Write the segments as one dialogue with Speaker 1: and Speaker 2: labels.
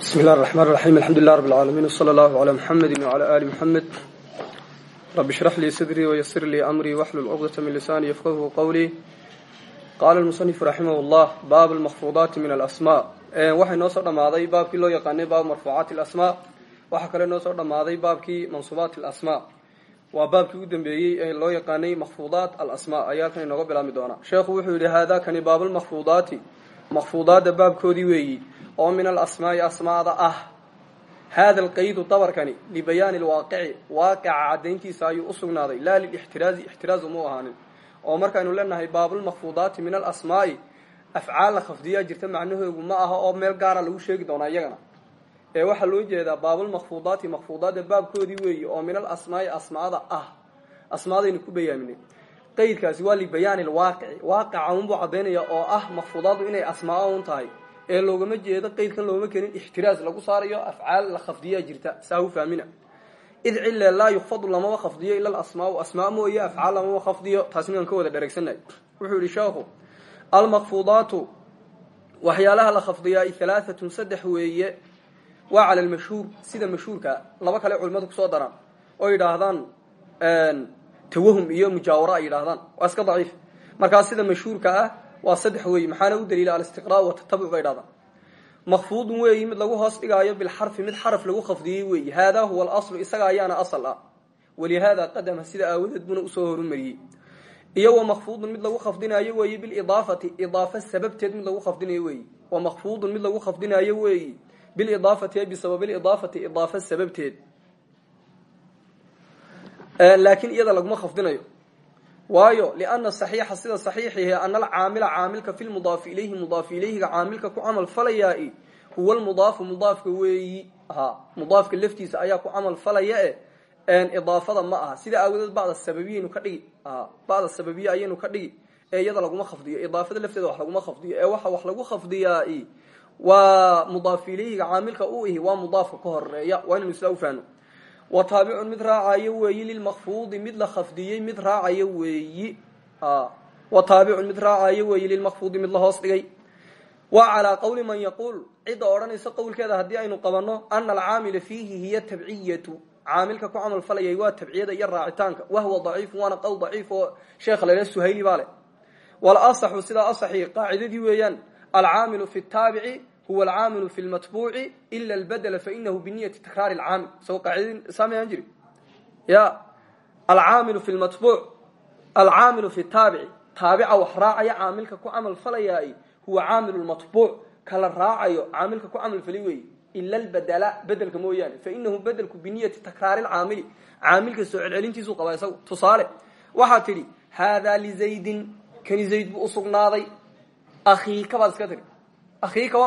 Speaker 1: bismi اllah الرحman الرaحيم alxamdu لlah رb العaalamiن وslى اllah عlى mحamedi وعlى ali mحamed rabi shrax lii sadrii وysir lii amrii wxlul cqdaة min lisani yfqhu qwlii qaala اlmuصنifu raximah اllah baab اlmakfudaati min alasmاء waxay noo soo dhammaaday baabkii loo yaqaanay baabu marfuucaati اlasmاء waxaa kale noo soo dhammaaday baabkii mansuubaat اlasmاء waa baabkii u dambeeyey ee loo yaqaanay makfuudaat alasmاء ayaa kan inooga bilaabmi doona sheekhu wuxuu yihi hada kani baab lmakfudaati makfuudaadda baabkoodii weeyi oo min alasmaa'i asmaada ah. Hada alqaydu dabarkani libayaani lwaaqici waaqica caddayntiisa ayuu u sugnaaday. Laa lilixtiraazi ixtiraaz uma ahaanin. Oo markaynu leenahay baabulmakfuudaati min alasmaa'i afcaal la khafdiyaa jirta macnahoogu ma aha oo meel gaara lagu sheegi doonaa iyagana. Ee waxaa loo jeedaa baabulmakfuudaati makfuudaadda baabkoodii weeyi oo min alasmaa'i asmaada ah. Asmaadaynu ku bayaaminay qaydkaasi waa libayaani lwaaqici waaqica unbuu caddaynaya oo ah makfuudaaddu inay asmaa un tahay ee loogama jeedo qaydkan loogama kenin ixtiraaz lagu saarayo afcaal la khafdiyaa jirta saa u fahmina id cille laa yukfadu lamaba khafdiyo ila alasmaau asmaa mooye afcaal lamaba khafdiyo taasi miaan ka wada dheregsanay wuxuu yihi sheekhu almakfuudaatu waxyaalaha la khafdiyaa halaaatun saddex weeye waa cala lmashhuur sida mashhuurka laba kale culimadu ku soo daraan oo yidhaahdaan tawahum iyo mujaawara ay yidhaahdaan waa iska daciif. Markaas sida mashhuurka ah waa saddex weeyi maxaana u daliila alistiqraa watatabuc bay dhahdaan makfuudun weeyi mid lagu hoos dhigaayo bilxarfi mid xaraf lagu khafdiyey weeyi haadaa huwa alaslu isaga ayaana asal ah. Walihaada qadama sida aawadeed buna u soo horumariyey iyo wa makfuudun mid lagu khafdinaayo weeyi bilidaafati idaafa sababteed mid lagu khafdinayo weeyi wa makfuudun mid lagu khafdinaayo weeyi bilidaafati e bisababilidaafati idaafa sababteed. Laakiin iyada laguma khafdinayo waayo liana saxiixa sida saxiixihi ana alcaamila caamilka fi lmudaafi ilayhi mudaafi ilayhiga caamilka ku camal falayaa huwa lmudaafu mudaafka weeyi ha mudaafka laftiisa ayaa ku camal falaya e idaafada ma aha. Sida aawadeed bacda sababiyaynu ka dhigi bacda sababiye ayaynu ka dhigi ee iyada laguma khafdiyo idaafada lafteeda wax laguma khafdiyo ee waxa wax lagu khafdiyaa waa mudaaf ilayhiga caamilka u ihi waa mudaafka ka horreeya waa isla ufahno wa taabicun mid raacayo weeyi lilmakfuudi mid la khafdiyey mid raacayo weeyi wa taabicun mid raacayo weeyi lilmakfuudi mid la hoos dhigay. Wa calaa qowli man yaquul cidda odhanaysa qowlkeeda haddii aynu qabanno ana alcaamila fiihi hiya tabciyatu. Caamilka ku camal falayay waa tabciyada iyo raacitaanka. Wahwa daciifu waana qowl daciif oo sheekha la suhayli baa leh. Walasaxu sidaa asaxi qaacidadii weeyaan alcaamilu fi taabici huwa alcaamilu fi lmatbuuci ila albadla fainahu biniyati takraari alcaamil isagoo qaacidadii saamayaan jiri? Ya alcaamilu fi lmatbuuc alcaamilu fi taabici. Taabica wax raacaya caamilka ku camal falayaay huwa caamilu lmatbuuc kala raacayo caamilka ku camal falay weeye ila albadla bedelka mooyaane. Fainahu bedelku biniyati takraari lcaamili caamilka soo celcelintiisuu qabaa isagu. Tusaale waxaad tidhi haadaa lizaydin kani zayd buu usugnaaday akhiika baad iska tiri. Akhiika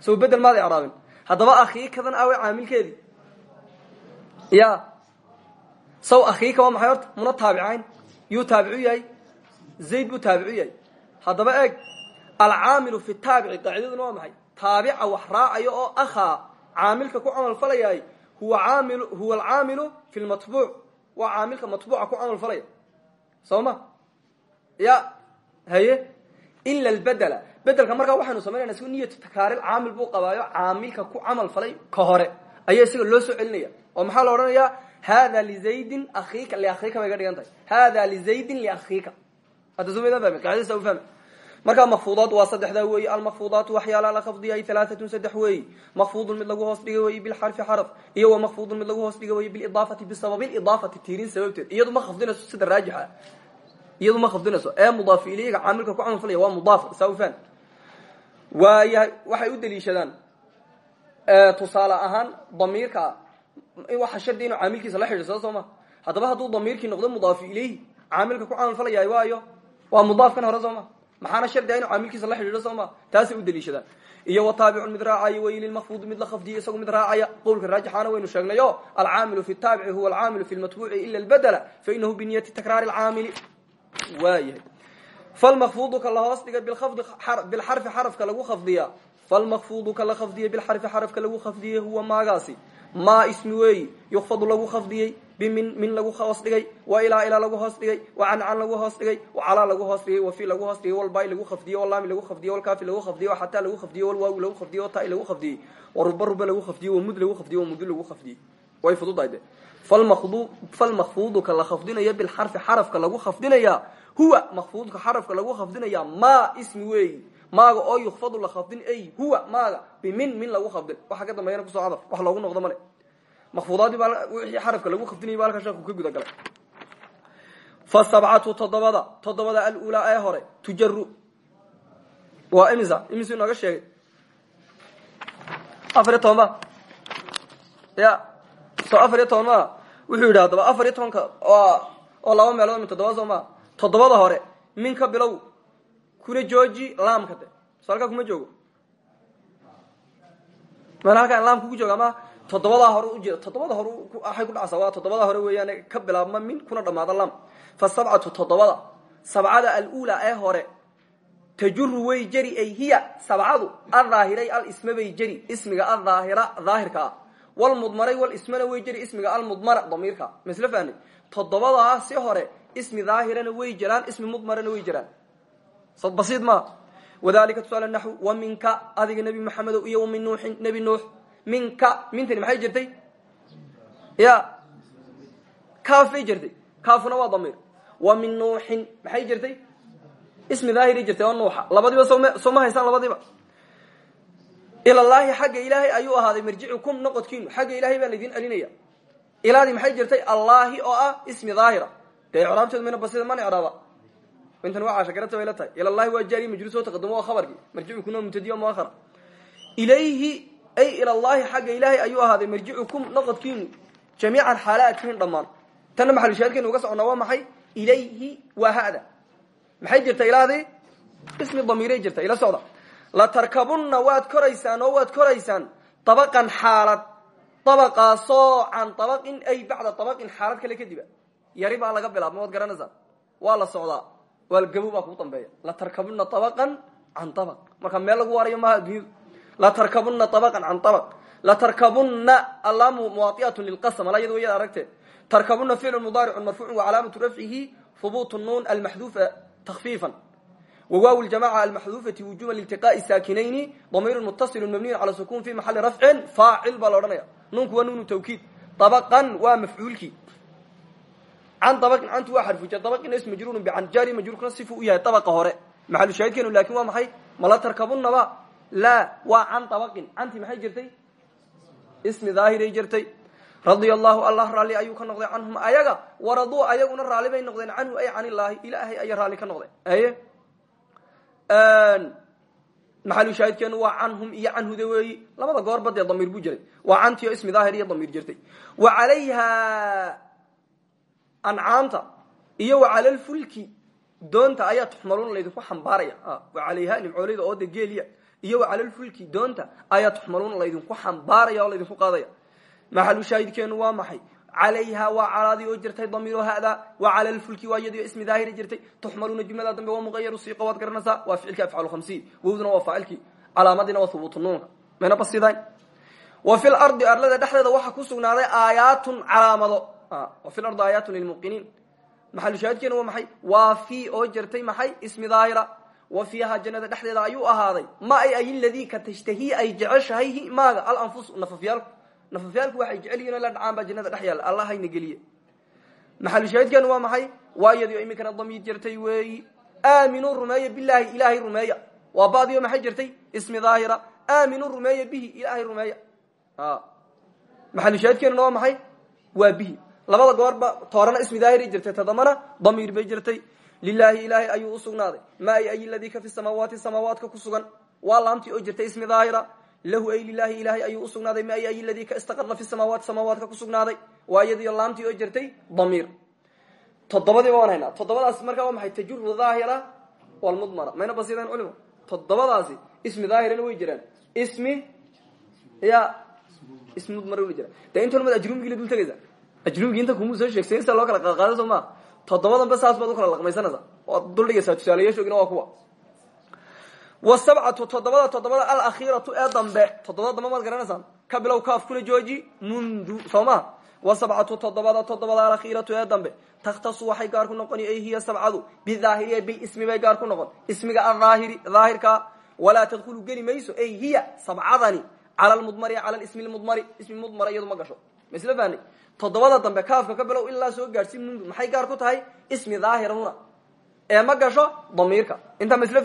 Speaker 1: soo bedel maad icraabin haddaba akhiikadan aaway caamilkeedii ya. Saw akhiika waa maxay horta? Muna taabicayn. Yuu taabicu yahay. Zayd buu taabicu yahay. Haddaba eeg. Alcaamilu fi taabici qaacidaduna waa maxay? Taabica wax raacayo oo akhaa. Caamilka ku camal falayaay huwa aamil huwa alcaamilu fi lmatbuuc waa caamilka matbuuca ku camal falaya. Soo ma? Ya. Haye. Ila albedela bedelka markaa waxaynu samaynayna isgu niyatu takaaril caamil buu qabaayo caamilka ku camal falay ka hore. Ayaa isaga loo soo celinaya oo maxaa la odhanayaa? Hada lizaydin akiika liakhiika bay ga dhigan tahay. Hada lizaydin liakhiika ufahmi markaa makfuudaat waa saddexdaa weeyi almakfuudaatu waxyaalaha la khafdiyay halaaatun saddex weeyi makfuudun mid lagu hoos dhiga weeyi bilxarfi xaraf iyo wa makfuudun mid lagu hoos dhiga weeyi bilidaafati bisababiidaafati tiirin sababteed iyadu ma khafdinayso sida raajixa. Iyadu ma khafdinayso ee mudaaf ilayga caamilka ku camal falaya waa mudaaf saa waayahay waxay u daliishadaan tusaale ahaan damiirka waxa shardi inuu caamilkiisa la xidhiidsado soo ma haddaba hadduu damiirkii noqdo mudaafi ilayhi caamilka ku camal falayahay waayo waa mudaafkan hore soo ma maxaana inuu caamilkiisa la xidhiidho soo ma u daliishadaan iyo wa taabicun mid raacayo wey lilmakfuudi mid la khafdiyo isagu mid raacaya qowlka raajixaana waynu sheegnay o fi taabici huwa alcaamilu fi lmatbuuci ila albedela fainahu biniyati takraari alcaamili waayahay falmakfuudu ka la hoos dhiga bilxarfi xarafka lagu khafdiya falmakfuudu ka la khafdiya bilxarfi xarafka lagu khafdiyey huwa maagaasi maa ismi weeyi yukfadu lagu khafdiyey bimin min lagu hoos dhigay wa ilaa ilaa lagu hoos dhigay wa cancan lagu hoos dhigay wa calaa lagu hoos dhigay wa fi lagu hoos dhigay walbai lagu khafdiyey walaami lagu khafdiyey walkaafi lagu khafdiyey wa xataa lagu khafdiyey walwaawi lagu khafdiyey watai lagu khafdiyey wa ruba lagu khafdiyey wa mud lagu khafdiyey wa mudi lagu khafdiyey way fududahay de falmakfuudu ka la khafdinaya bilxarfi xarafka lagu khafdinaya huwa makfuudka xarafka lagu khafdinaya ma ismi weeyi maaga oo yukfadu la khafdin ay huwa maaga bimin min lagu khafdin waxa ka dambeeyana ku soo cadaf wax loogu noqdo male makfuudaadii baa wixii xarafka lagu khafdinayay ba halkaa sheeku ka guda galay fasabcatu toddobada toddobada alulaa ee hore tujaru waa imisa imisu inooga sheegay afar iyo ya so afar iyo maa wuxuu yidhi haddaba afar oo laba meelood min toddoba soo maa toddobada hore min ka bilow kuna jooji laamka de. So halkaa kuma joogo. Mana halkaan ku jooga ama toddobadaa hore ujeeda toddobada hore waxay ku dhacsaa waa toddobada hore weeyaan ka bilaabma min kuna dhamaada lam fa sabcatu toddobada sabcada alula ee hore tajuru way jeri ay hiya sabcadu adhaahiray alisma bay jeri ismiga adhaahira daahirka ah walmudmaray walismana way jeri ismiga almudmara damiirka masla fahni toddobadaasi hore ismi daahirana way jiraan ismi mudmarana way jiraan basiid ma wadalika tusaale naxw wa minka adiga nebi maxamedow iyo wa min nuuxin nebi nuux minka mintani maxay jirtay ya kaafay jirtay kaafuna waa damiir wa min nuuxin maxay jirtay ismi daahiri jirtay ilallaahi xagga ilaahay ayuu ahaaday marjicukum noqodkiinu. Xagga ilahay baa laydin celinaya. Ilaadii maxay jirtay? Allaahi oo ah ismi daahira. Dee icraabteedu mayna basida mana icraaba intan waa caashagarata bay la tahay. Ilallahi waa jaari oo taqadamo waa khabarkii. Marjicukuna mubtadiya muakhara ilayhi ay ilallahi xagga ilaahay ayuu ahaaday marjicukum noqodkiinu. Jamiican xaala aad tihiin dhammaan. Tanna maxalushaadkeenu uga soconnaa waa maxay? Ilayhi waa hada. Maxay jirta ilaadii ismi damiiray jirta ila socda latarkabunna waad koraysaan oo waad koraysaan dabaqan xaalad dabaqaasoo can dabaqin ay bacda dabaqin xaalad kale kadiba yari baa laga bilaabma waad garanaysaa. Waa la socdaa. Waa gabow baa kugu dambeeya. Latarkabunna dabaqan can dabaq marka meel lagu waarayo maaha addunyadu latarkabunna dabaqan can dabaq latarkabunna allaamu muwaaiatun lilqasm ala yada wayad aragtee tarkabuna ficlu mudaaricun marfuucun wacalaamatu rafcihi hubuut nuun almaxduufa takfiifan wwaaw ljamaca almaxduufati wujuba liltiqaai saakinayni damiiru mutasilu mabniyu cala sukun fi maxali rafcin faacil baa la odhanaya nuunku waa nuunu tawkiid dabaqan waa mafcuulkii can dabaqin cantu waa xarfuja dabaqina is majruurun bican jaari majruurkuna sifu u yahay dabaqa hore maxalu shaahidkeenu laakin waa maxay mala tarkabunaba laa waa can dabaqin cantii maxay jirtay ismi daahiray jirtay radia allahu allah raalli ayuu ka noqday canhum ayaga waraduu ayaguna raalli bay noqdeen canhu ay can illaahi ilaahay ayay raalli ka noqdeen aye maxalu shaahidkeenu waa canhum iyo canhuda weeyi. Labada goorba dee damiir buu jiray. Waa cantii oo ismi daahir iyo damiir jirtay. Wa calayha ancaamta iyo wa cala lfulki doonta ayaa tuxmaluuna laydinku xambaaraya. Wa calayha nimcooleyda oo de geeliya iyo wa cala lfulki doonta ayaa tuxmaluuna laydinku xambaaraya oo laydinku qaadaya. Maxalu shaahidkeenu waa maxay calayha waa calaadii oo jirtay damiiro hada wa cala lfulki waa iyadii ismi daahiri jirtay tuxmaluuna jumlada dambe waa muqayaru siiqa waad garanaysaa waa ficilki afcalu khamsiin wowduna waa faacilkii calaamadiina waa hubuutu nuunka mayna basidayn wa fi lardi arlada dhexdeeda waxaa ku sugnaaday aayaatun calaamado wa fi lardi aayaatun lilmuqiniin maxalu shaahidkeenu waa maxay waa fi oo jirtay maxay ismi daahira wa fiiha jannada dhexdeeda ayuu ahaaday ma nafafyaalku waxay jecel yihiin la dhacaan baa jannada dhex yaalla allah hayna geliye. Maxalu shaahidkeenu waa maxay? Waa iyadii iminkana damiir jirtay weeyi aaminuu rumeeya bilaahi ilaahay rumeeya. Waa badiyo maxay jirtay? Ismi daahira. Aaminuu rumeeya bihi ilaahay rumeeya. Maxalu shaahidkeenuna waa maxay? Waa bihi. Labada goorba toorana ismi daahiri jirtay tadamana damiir bay jirtay. Lilaahi ilaahay ayuu usugnaaday ma ay ay ladii ka fi samaawaati samaawaadka ku sugan? Waa oo jirtay ismi daahira lahu ay lilahi ilaahay ayuu usugnaaday ma ay ay ladii ka istaqara fi samaawaati samaawaadka ku sugnaaday waa iyadiyo laamtii oo jirtay damiir. Toddobadiiba waan haynaa toddobadaas markaa waa maxay? Mayna basiidaan culimo toddobadaasi ismi daahirana way jiraan. Ismi ya ismi mudmara way jiraan. Dee intoona mad ajrumigii la dul tegaysa? Ajrumigii inta kumuu soo sheegsayn sida loo kala qaadqaada soo maa toddobadanba baad u kala laqmaysanaysaa waad duldhigaysaa tusaalayaashoogina waa kuwa wasabcatu toddobada toddobada alakhiiratu ee dambe. Toddobada dambe maad garanaysaan ka bilow kaaf kuna jooji mundu soo maha wa sabcatu todobada todobada alakhiiratu ee dambe. Takhtasu waxay gaar ku noqoni ay hiya sabcadu bidaahiri bilismi bay gaar ku noqon. Ismiga aaahiri daahirka walaa tadkhulu geli mayso ay hiya sabcadani cala lmudmari cala ismi lmudmari ismi mudmar iyadu ma gasho. Masla fahnay toddobada dambe kaafka ka bilow ilaa soo gaadhsi mundu maxay gaar ku tahay? Ismi daahiruna ee ma gasho? Damiirka. Intaa masla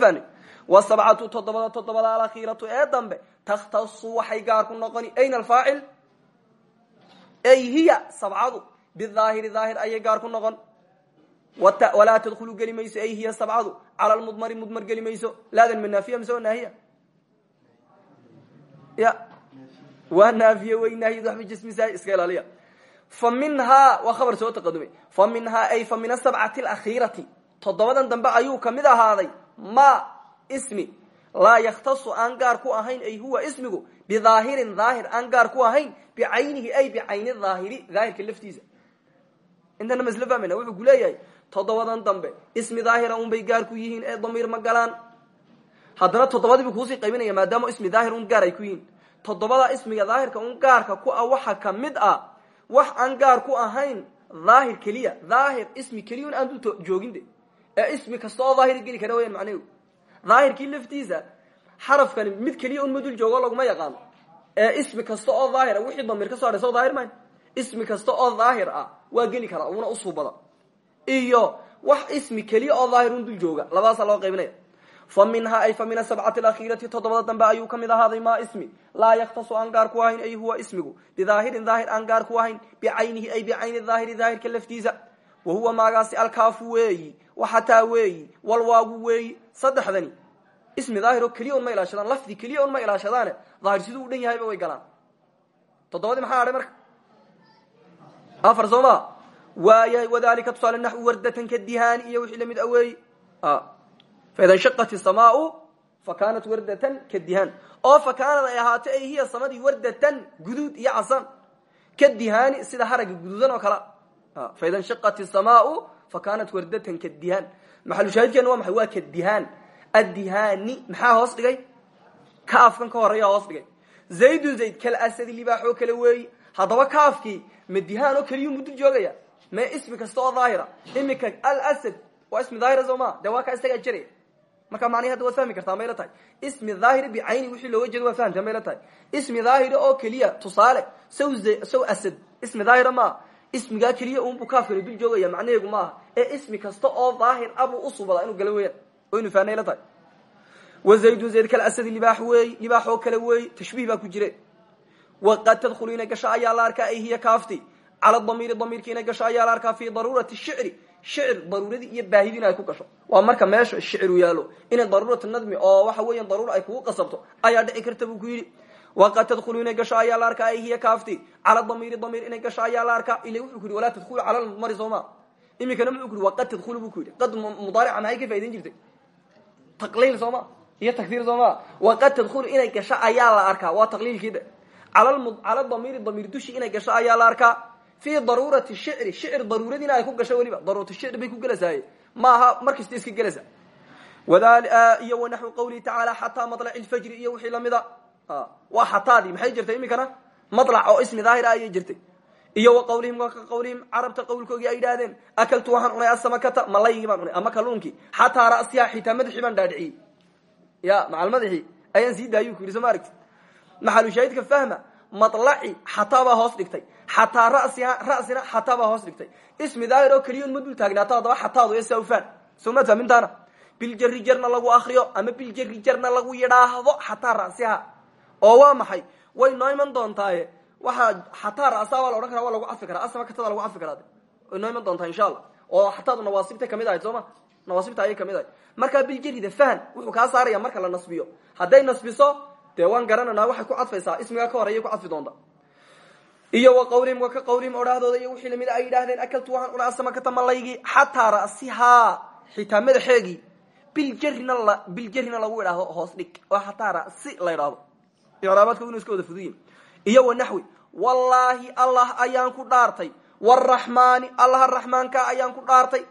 Speaker 1: wa sabcatu toddobada toddobada alakhiiratu ee dambe takhtasu waxay gaar ku noqoni ayna alfaacil ay hiya sabcadu bidaahiri daahir ayay gaar ku noqon walaa tadkhulu geli mayso ay hiya sabcadu cala lmudmari mudmar geli mayso laadan ma naafiya mise waa naahiya ya waa naafiye way naahiyad waxba jismisahay iska ilaaliya fa minhaa waa khabar soo taqadumay ayuu ka mid ahaaday ismi. Laa yakhtasu aan gaar ku ahayn ay huwa ismigu bidaahirin daahir aan gaar ku ahayn bicaynihi ay bicayni daahiri daahirka laftiisa. Intana masl fahmayna wuxuu ku leeyahay dambe ismi daahira un bay gaar ku yihiin ee damiir ma galaan. Haddana toddobadii buu kuusii qaybinaya maadaama ismi daahir un gaar ay ku yihiin. Toddobada ismiga daahirka un gaarka ku ah waxa ka mid ah wax aan gaar ku ahayn daahir keliya daahir ismi keliya un aan du joogin de. Ee ismi kasta oo daahir geli kara weyaan macnahedu daahirkii laftiisa xarafkani mid keliya un madul joogo laguma yaqaano ee ismi kasta oo daahira wixii damiir ka so hadhay so daahir ismi kasta oo daahir ah waa geli karaa una usuubada iyo wax ismi keliya oo daahir un dul jooga labadaasaa loo qaybinaya fa minhaa ay fa min asabcati alakhiirati toddobada dambe ayuu ka mid ahaaday maa ismi. Laa yaktasu aan gaar ku ahayn ay huwa ismigu. Bidaahirin daahir aan gaar ku ahayn bicaynihi ay bicayni daahiri daahirka laftiisa. Wa huwa maagaasi alkaafu weeyi waxataa weeyi walwaagu weeyi saddexdani ismi daahir oo keliya un ma ilaashadaan lafdi keliya un ma ilaashadaane daahir siduu dhan yahayba way galaan. Toddobadii maxaa hadhay marka? Afar soo ma waayahay wadalika tusaale wardatan kadihaani iyo wixii la mid aweey faida nshaqat isamaau fa kanat wardatan kadihaan oo fa kaanad ay ay hiya samadii wardatan guduud iyo casan kadihaani sida haraga guduudan oo kale faida nshaqat isamaau fa kanat wardatan kadihaan maxalushaahidkeena waa maxay? Waa kadihaan addihaani maxaa hoos dhigay? Kaafkan ka horreeya hoos dhigay. Zaydun zayd kalasadi libaaxoo kale weeyi. Haddaba kaafkii ma dihaan oo keliyu mudul joogaya. Me ismi kasta oo daahira. Imika alasad waa ismi daahira soo ma? De waa kaa isagaa jiraya marka macnihi hadda waad fahmi kartaa mayla tahay. Ismi daahiri bicayni wixii looga jeedo waa fahamtaa mayla tahay. Ismi daahira oo keliya tusaale saw saw ismi daahira maaha ismigaa keliya unbuu kaafkani dul joogaya macnaheegu maaha. Ee ismi kasta oo daahir abuu usubadaa inuu gala weeyaan. Waynu fahnayla tahay. Wa zaydun zayd kalasadi libaax weey libaax oo kale weey tashbiih baa ku jire waqad tadkhulu inay gasho ayaa la arkaa ay hiya kaafti. Cala damiiri damiirki inay gasho ayaa la arkaa fi daruurati shicri. Shicir daruuradii iyo baahidii in ay ku gasho. Waa marka meesha shicru yaalo inay daruuratu nadmi oo waxa weeyan daruura ay kugu qasabto ayaa dhici karta buu ku yidhi waqad tadkhulu inay gasho ayaa la arkaa kaafti. Cala damiiri damiir inay gasho ayaa la wuxuu ku walaa tadkhulu cala lmudmari sooma imikana muxuu ku yidhi waqad tadkhulu buu ku qad mudaarica maxay ka faa'idayn jirtay. Taqliil sooma iyo takdiir sooma waqad tadkhulu inay gasho ayaa la arkaa waa taqliilkiida cala damiiri damiir dushi inay gasho ayaa la arkaa fi daruurati shicri shicir daruuradiina ay ku gasho weliba. Daruuratu shicri bay ku gelaysaay maaha markasta iska gelaysa iyo wanaxwi qawlihi tacaala xataa malaci lfajri iyo wixii lamida waa xataadii maxay jirtay imikana malac oo ismi daahir ah jirtay. Iyo wa qawlihim waa ka qawlihim carabta qawlkoogii ay yidhaahdeen akaltu waxaan cunay asamakata malaygii baan cunay ama kaluunkii xataa ra'siha xitaa madaxii baan ya macal madaxii ayaan sii daayuu ku yidhi soo ma aragti maxalushaahidka fahma malaci xataa baa hoos dhigtay. Xataa rasiha rasina xataa baa hoos dhigtay. Ismi daahir oo keliya ma dul taagnaato haddaba xataadu ee sawfan soo ma fahmintaana biljari jarna lagu akriyo ama biljari jarna lagu yidhaahdo xataa rasiha oo waa maxay? Way noo iman doontaaye. Waxaa xataa rasa baa la odhan kara waa lagu cadfi karaa. Asma katada lagu cadfi karaa way noo doontaa insha allah. Oo xataadu nawaasibtay ka mid ahayd soo nawaasibta ayay ka mid ahayd. Markaa biljarida fahan wuxuu kaa saaraya marka la nasbiyo. Hadday nasbiso dee waan garananaa waxay ku cadfaysaa ismigaa ka horeeyay ku cadfi doonta. Iyo wa qawlihim wa ka qawlihim odhahdooda iyo wixii la mid ay yidhahdeen akaltu waxaan cunaa asamakata malaygii xataa ra'sihaa xitaa madaxeegii biljarina biljarina lagu idhaahdo hoos dhig. Oo xataa ra'si la idhaahdo icraabaadka inu iska wada fuduyin. Iyo wa naxwi wallaahi allah ayaan ku dhaartay. Waraxmaani allaha raxmaanka ayaan ku dhaartay.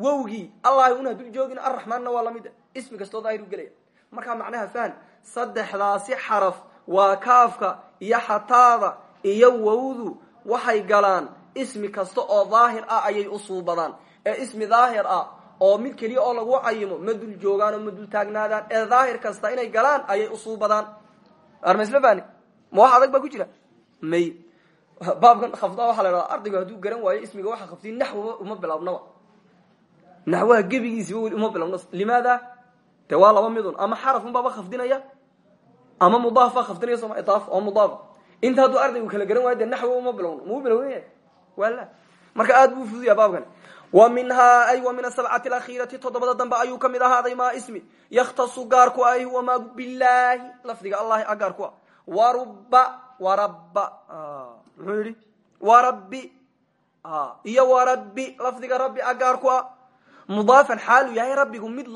Speaker 1: Wowgii allah una dul joogin arraxmaanna waa la mid ismi kastoo daahir u gelaya markaa macnaha fahan saddexdaasi xaraf waa kaafka iyo xataada iyo wowdu waxay galaan ismi kasta oo daahir ah ayay usuubadaan ee ismi daahir ah oo mid keliya oo lagu cayimo ma dul joogaan oo ma dul taagnaadaan. Ee daahir kasta inay galaan ayay usuubadaan armasla fani ma wax adag baa ku jira? May. Baabkan khafda waxaa la dhahdaa ardaygu hadduu garan waayo ismiga waxa khafdiy naxwaba uma bilaabnaba. Naxwaha gebigiisiba weli uma bilaabno limaada? De waa laba midun ama xarafun baaba khafdinaya? Ama mudaaf baa khafdinaya soma idaaf oo mudaaf. Inta hadduu ardaygu kala garan waayo de naxwa uma bilowno mau bilowna wala marka aad buu fuduya baabkan wa minhaa ay wa min asabcati alakhiirati toddobada dambe ayuu ka mid ahaaday maa ismi. Yakhtasu gaar ku huwa maagu bilaahi lafdiga allahi a gaar ku ah waruba warabba muxuu yidhi? Warabbi iyo warabbi lafdiga rabbi a gaar ku ah mudaafan xaaluu yahay mid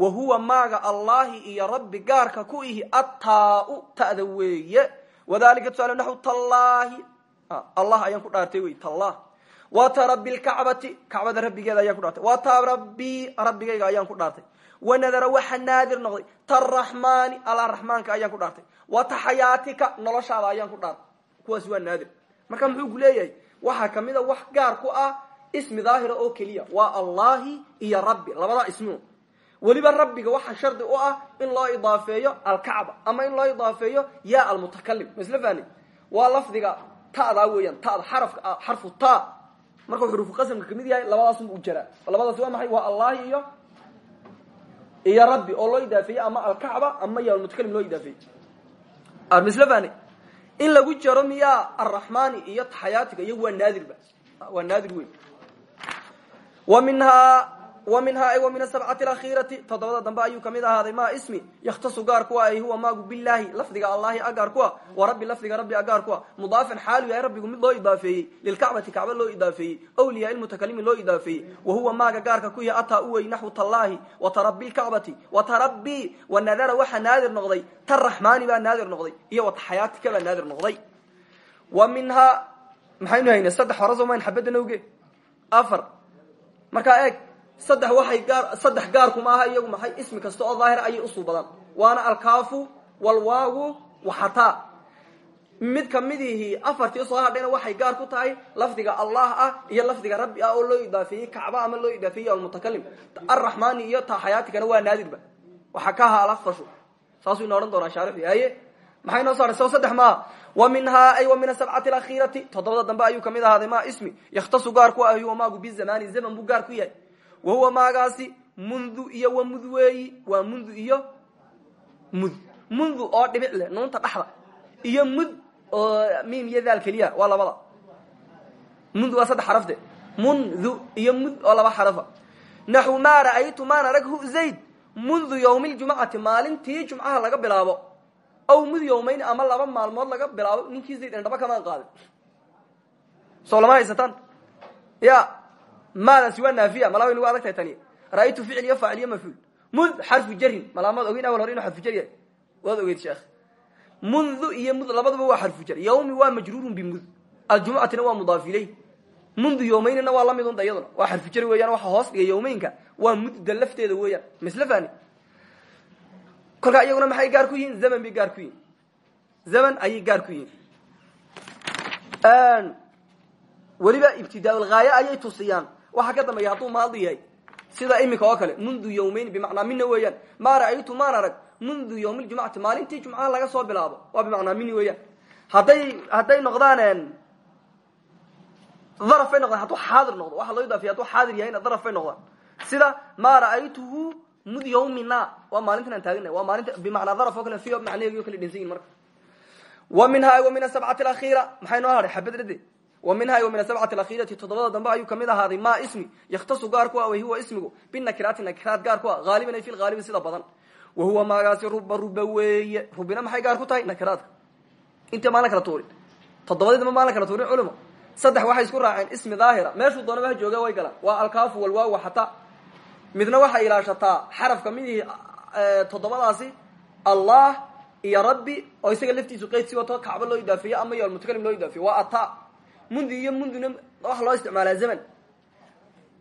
Speaker 1: wa huwa maaga allahi iyo rabbi gaarka ku ihi ataa-u ta'da weeye. Wadalika tusaale naxu tallaahi. Allah ayaan ku dhaartay wey tallah wata rabbi lkacbati kacbada rabbigeeda ayaan ku dhaartay. Wata rabbi rabbigayga ayaan ku dhaartay. Wanadara waxa naadir noqday. Taraxmaani alla raxmaanka ayaan ku dhaartay. Wata xayaatika noloshaada ayaan ku dhaartay. Kuwaas waa naadir. Marka muxuu ku leeyahay waxaa ka mid a wax gaar ku ah ismi daahira oo keliya. Waa allahi iyo rabbi labadaa ismi weliba rabbiga waxaa shardi u ah in loo idaafeeyo alkacba ama in loo idaafeeyo ya almutakalim masla fani waa lafdiga tadaa weeyaan tada xarafka xarfu ta. Markuu xurufu qasamka ka mid yahay labadaasunba u jaraa. Labadaas waa maxay? Waa allahi iyo iyo rabbi oo loo idaafeeyey ama alkacba ama ya almutakalim loo idaafeeyey masla fani in lagu jaro miyaa arraxmani iyo taxayaatiga iyo waa naadirba waa naadir weyn. Wa minhaa wa minhaa wa min asabcati alakhiirati toddobada dambe ayuu ka mid ahaaday maa ismi yakhtasu gaar ku ay huwa maagu bilaahi lafdiga allahi agaar ku a wa rabbi lafdiga rabbi agaar ku a mudaafan xaalu yahay rabbigu mid loo idaafeeyey lilkacbati kacba loo idaafeeyey awliyaa ilmutakalimi loo idaafeeyey wa huwa maaga gaarka ku yahay ataa u wey naxwu tallaahi wa tarabbi lkacbati wa tarabbi wa nadara waxaa naadir noqday taraxmaani baa naadir noqday iyo wa taxayaatika baa naadir noqday wa minhaa saddex waxay gaar saddex gaarkuma aha iyagu maxay? Ismi kasta oo daahir ayay usuubadaan waana alkaafu walwaagu waxataa mid kamidihii afartii soo hadhayna waxay gaar ku tahay lafdiga allah ah iyo lafdiga rabbi ah oo loo idaafeeyey kacba ama loo idaafeeyey almutakalim arraxmaani iyo taxayaatikana waa naadirba waxaa ka ahaa alakfashu saasuu ina odhan doonaa haye maxay noo saaray saddex maaha wa minhaa ay wa min asabcati alakhiirati toddobada dambe ayuu ka mid ahaaday maa ismi. Yakhtasu gaar ku ah huwa maagu bizamani zaman buu gaar ku yahay wa huwa maagaasi? Mundu iyo wa mud weeyi. Waa mundu iyo mud. Mundu oo dhibic leh nuunta dhexda iyo mud oo miim iyo daal keliya waa labada. Mundu waa saddex xarafte. Mundu iyo mud oo laba xarafa. Naxu maa ra'aytu maan arag hu zayd. Mundu yawmi ljumcati maalintii jumcaha laga bilaabo. Aw mud yawmayn ama laba maalmood laga bilaabo ninkii zayd indhaba kamaan qaadin soo lama haysataan. Ya maadaasi waa naafiya malaa way nagu adag tahay tani. Ra'aytu ficil iyo faacil iyo mafcuul mud xarfu jarin malaamaad ogeyn awal hore inu xarfu jar yahay waad ogeyd sheekh. Mundu iyo mud labaduba waa xarfu jar yawmi waa majruurun bimud aljumcatina waa mudaaf iley mundu yawmaynina waa la mid unda iyaduna. Waa xarfu jar weeyaan waxa hoos dhigay yawmeynka waa mudda lafteeda weeyaan. Misle fani kolkaa iyaguna maxay gaar ku yihiin? Zaman bay gaar ku yihiin zaman ayay gaar ku yihiin. Weliba ibtidaa-ulghaaye ayay tusiyaan waxaa ka dambeeya hadduu maadi yahay sida imika oo kale mundu yawmayn bimacnaa mina weeyaan. Maa ra'aytu maan arag mundu yawmi ljumcati maalintii jumcaha laga soo bilaabo waa bimacnaa mini weeyaan. Hadday hadday noqdaan daraf bay noqdaan hadduu xaadir noqdo. Waxa loo idaafiya hadduu xaadir yahayna daraf bay noqdaan. Sida maa ra'aytuhu mud yawmina waa maalintan aan taagina waa maalinta bimacnaa daraf oo kale fi macnaheegiyo kala dhinsan yihiin marka. Wa minhaa wa min asabcati alakhiira maxay noo hadhay xabadrade wa minhaa wa min asabcati alakhiirati toddobada dambe ayuu ka mid ahaaday maa ismi yakhtasu gaar ku ah wahuwa ismigu binakiraati nakiraat gaar ku ah haaliban ay fi lhaalibi sida badan. Wa huwa maagaasi ruba ruba weeye. Rubina maxay gaar ku tahay? Nakiraadka inta maan la kala tuurin. Toddobadii dambe maan la kala tuurin culimo saddex waxay isku raaceen ismi daahira. Meeshuu doonaba ha jooga way galaan. Waa alkaafu walwaawa xataa. Midna waxay ilaashataa xarafka midii toddobadaasi allah iyo rabbi oo isaga laftiisu qeyd si wato kacbo loo idaafeeye mundi iyo mundina waxa loo isticmaalaa zaman.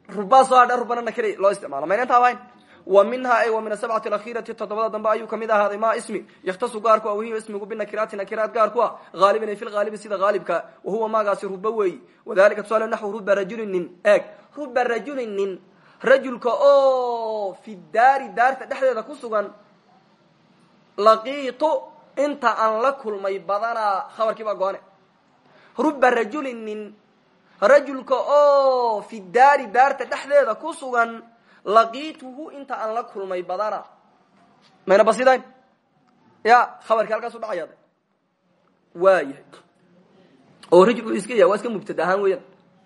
Speaker 1: Rubaa soo hadha rubana nakira loo isticmaalo. Mayna intaa ahayn wa minhaa ay wa min asabcati alakhiirati toddobada dambe ayuu ka mid ahaaday ma ismi. Yakhtasu gaarku a wahiyo ismigu binakiraati nakiraat gaarku a haaliban ay sida haalibka wahuwa maagaasi ruba weeyi wadalika tusaale naxwu ruba rajulin nin eeg. Ruba rajulin nin rajulka oo fi daari daarta dhexdeeda ku sugan laqiitu inta aan la kulmay badanaa khabarkii goone ruba rajulin nin rajulka oo fi daari daarta dhexdeeda ku sugan laqiituhu inta aan la kulmay badana mayna basidayn? Ya khabarkii halkaasu dhacaya waayahay oo rajul iska yahay waa iska mubtada ahaan weeyaan.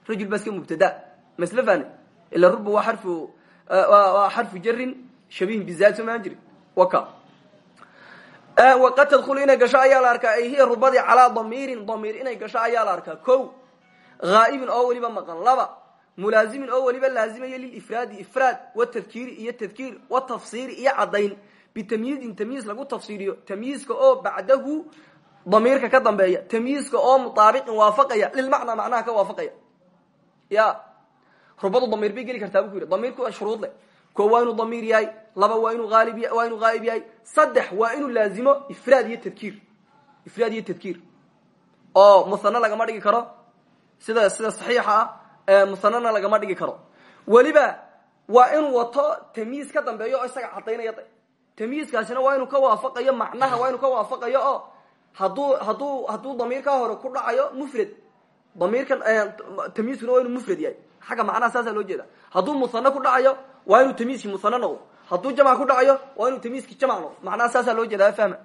Speaker 1: Rajul baa iska mubtada. Ma isla fahne ila ruba waa xarfu waa xarfu jarin shabihin bizaad soo maan jirin waka waqad tadkhulu inay gasho ayaa la ay hiya rubadii calaa damiirin. Damiir inay gasho ayaa la arkaa ko haa'ibin oo maqan. Laba mulaazimin oo weliba laazimaya lilifraadi ifraad watadkiiri iyo tadkiir watafsiiri iyo caddayn. Bitamyiizin tamyiiz lagu tafsiiriyo. Tamyiizka oo bacdahu damiirka ka dambeeya. Tamyiizka oo mutaabiqin waafaqaya. Lilmacnaa macnaha ka waafaqaya. Ya rubadu damiir bay geli kartaa ku yidhi. Damiirku shuruud leh ko waa inuu damiir yahay laba waa inuu waa inuu haa'ib yahay saddex waa inuu laazimo ifraad iyo tadkiir. Ifraad iyo tadkiir. Oo musano lagama dhigi karo. Sida sida saxiixa ah musanana lagama dhigi karo. Weliba waa inuu wato tamyiiz ka dambeeyo oo isaga cadaynaya tamyiizkaasina waa inuu ka waafaqayo macnaha waa inuu ka waafaqayo oo haduu haduu hadduu damiirkaa hore ku dhacayo mufrad. Damiirkan tamyiizkuna waa inuu mufrad yahay. Xagga macnaha saasa loo jeeda hadduu musano ku dhacayo waa inuu tamyiizkii musano noqdo hadduu jamc ku dhacayo waa inuu tamyiizkii jamc noqdo macnaha loo jeeda fahma.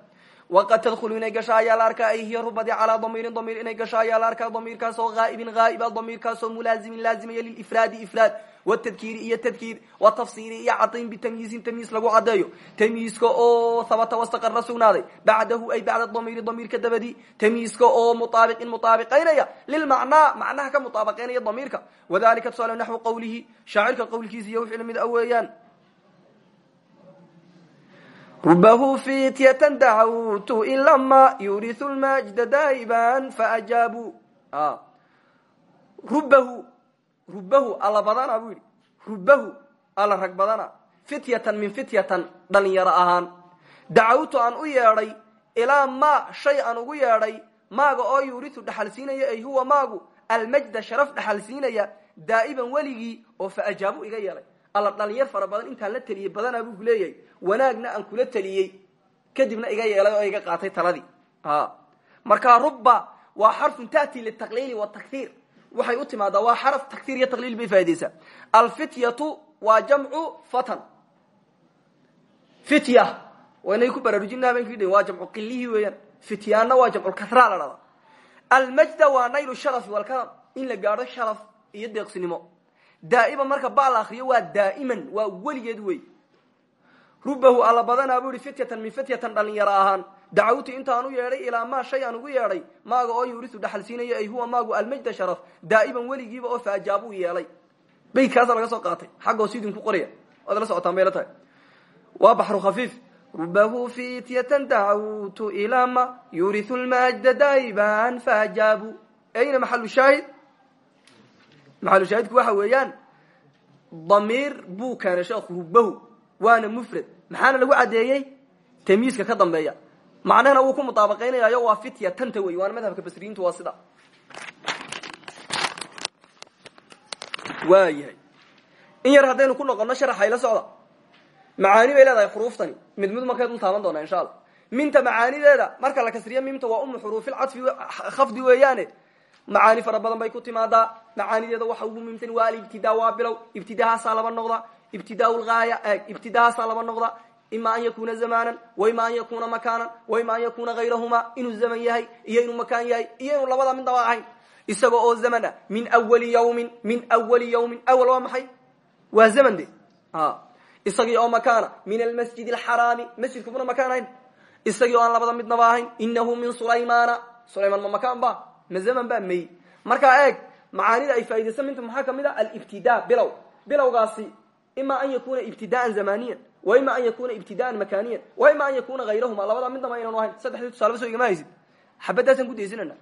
Speaker 1: Waqad tadkhulu inay gasho ay hiya rubadi calaa damiirin damiir inay gasho ayaa la arkaa damiirkaas oo haa'ibin haa'iba damiirkaas oo mulaazimin laazimaya lilifraadi ifraad watadkiiri iyo tadkiir watafsiiri iyo cadayn bitamyiizin tamyiiz lagu cadeeyo tamyiizka oo habata wastaqara sugnaaday bacdahu ay bacda damiiri damiirka dabadii tamyiizka oo mutaabiqin mutaabiqaynaya lilmacnaa macnaha ka mutaabaqaynaya damiirka wadalika tusaale naxwu qawlihi shaacirka qowlkiisa iyo wixii la mid a weeyaan rubahu fityatan dacawtu ilama yuriu lmajda daa'iban faajaabu rubahu rubahu alla badana buu yidhi. Rubahu alla rag badana. Fityatan min fityatan dhalinyaro ahaan. Dacawtu aan u yeedhay ilaa ma shay aan ugu yeedhay maaga oo yuriu dhaxal siinaya ay huwa maagu almajda sharaf dhaxal siinaya daa'iban weligii oo faajaabu iga yeelay. Alla dhalinyar fara badan intaan la teliyey badana buu kuleeyahay wanaagna aan kula teliyey. Kadibna iga yeelay oo iga qaatay taladii. Marka ruba waa xarfun tati litaqliili watakhiir waxay u timaadaa waa xaraf takhiir iyo taqliil bay faa'idaysaa alfityatu waa jamcu fatan. Fitya. Waynay ku baraarujina habeenkii dh waa jamcu qilihii weeyaan. Fityaanna waa jamculkahra la dhada almajda waa naylu sharafi walkadam in la gaadho sharaf iyo deeqsinimo. Daa'iman marka ba la waa daa'iman waa weligeed wey rubahu alla badanaa bu ihi fityatan min fityatan dhalinyaro ahaan dacawtu intaan u yeedhay ilaa maa shay aan ugu yeedhay maaga oo yurisu dhaxal siinayo ay huwa maagu almajda sharaf daa'iman weligiiba oo faajaabuu yeelay baydkaasa laga soo qaatay xaggoo sidinku qoraya waad la socotaan bay la tahay waa baxru khafiif rubahu fityatan dacawtu ilaa ma yuriu lmajda daa'iban faajaabu ayna maxalu shaahid maxalushaahidku waxa weeyaan damiir buu keenay sheekhu rubahu waana mufrad maxaana lagu caddeeyey tamyiiska ka dambeeya macnahana wuu ku mutaabaqaynayaayo waa fitya tanta wey waana madhabka basriyiintu waa sida. Waa yahay in yar haddaynu ku noqono sharaxayla socda. Macaani bay leedahay xuruuftani. Mid mid markay dul taaban doonaa insha allah. Minta macaanideeda marka la kasriyo mimta waa umu xuruufilcadfi khafdi weeyaane. Macaani fara badan bay ku timaadaa. Macaanideeda waxa ugu muhimsan waa alibtidaa waa bilow. Ibtidahaasaa laba noqda. Ibtidaa lgaaya eeg ibtidahaasaa laba noqda ima an yakuna zamanan ima an yakuna makanan wa ima an yakuna hayrahuma inuu zaman yahay iyo inuu makaan yahay iyo inuu labada midnaba ahayn isaga oo zaman ah min awali yawmin min awali yawmin awal waa maxay waa zaman de isagii oo makaana min almasjid alxaraami masjidka muna makaan ahayn isagii oo aan labada midnaba ahayn inahu min sulaymana sulayman ma makaan ba ma zaman ba may markaa eeg macaanida ay faa'idaysan minta maxaa ka mid a alibtida bilow bilowgaasi ima an yakuna ima an yakuna ibtidaan makaniyan wa ima an yakuna hayrahuma labada midnaba aynan ahayn saddexdii tusaaleba so igama haysid xabadaasaan ku daysanana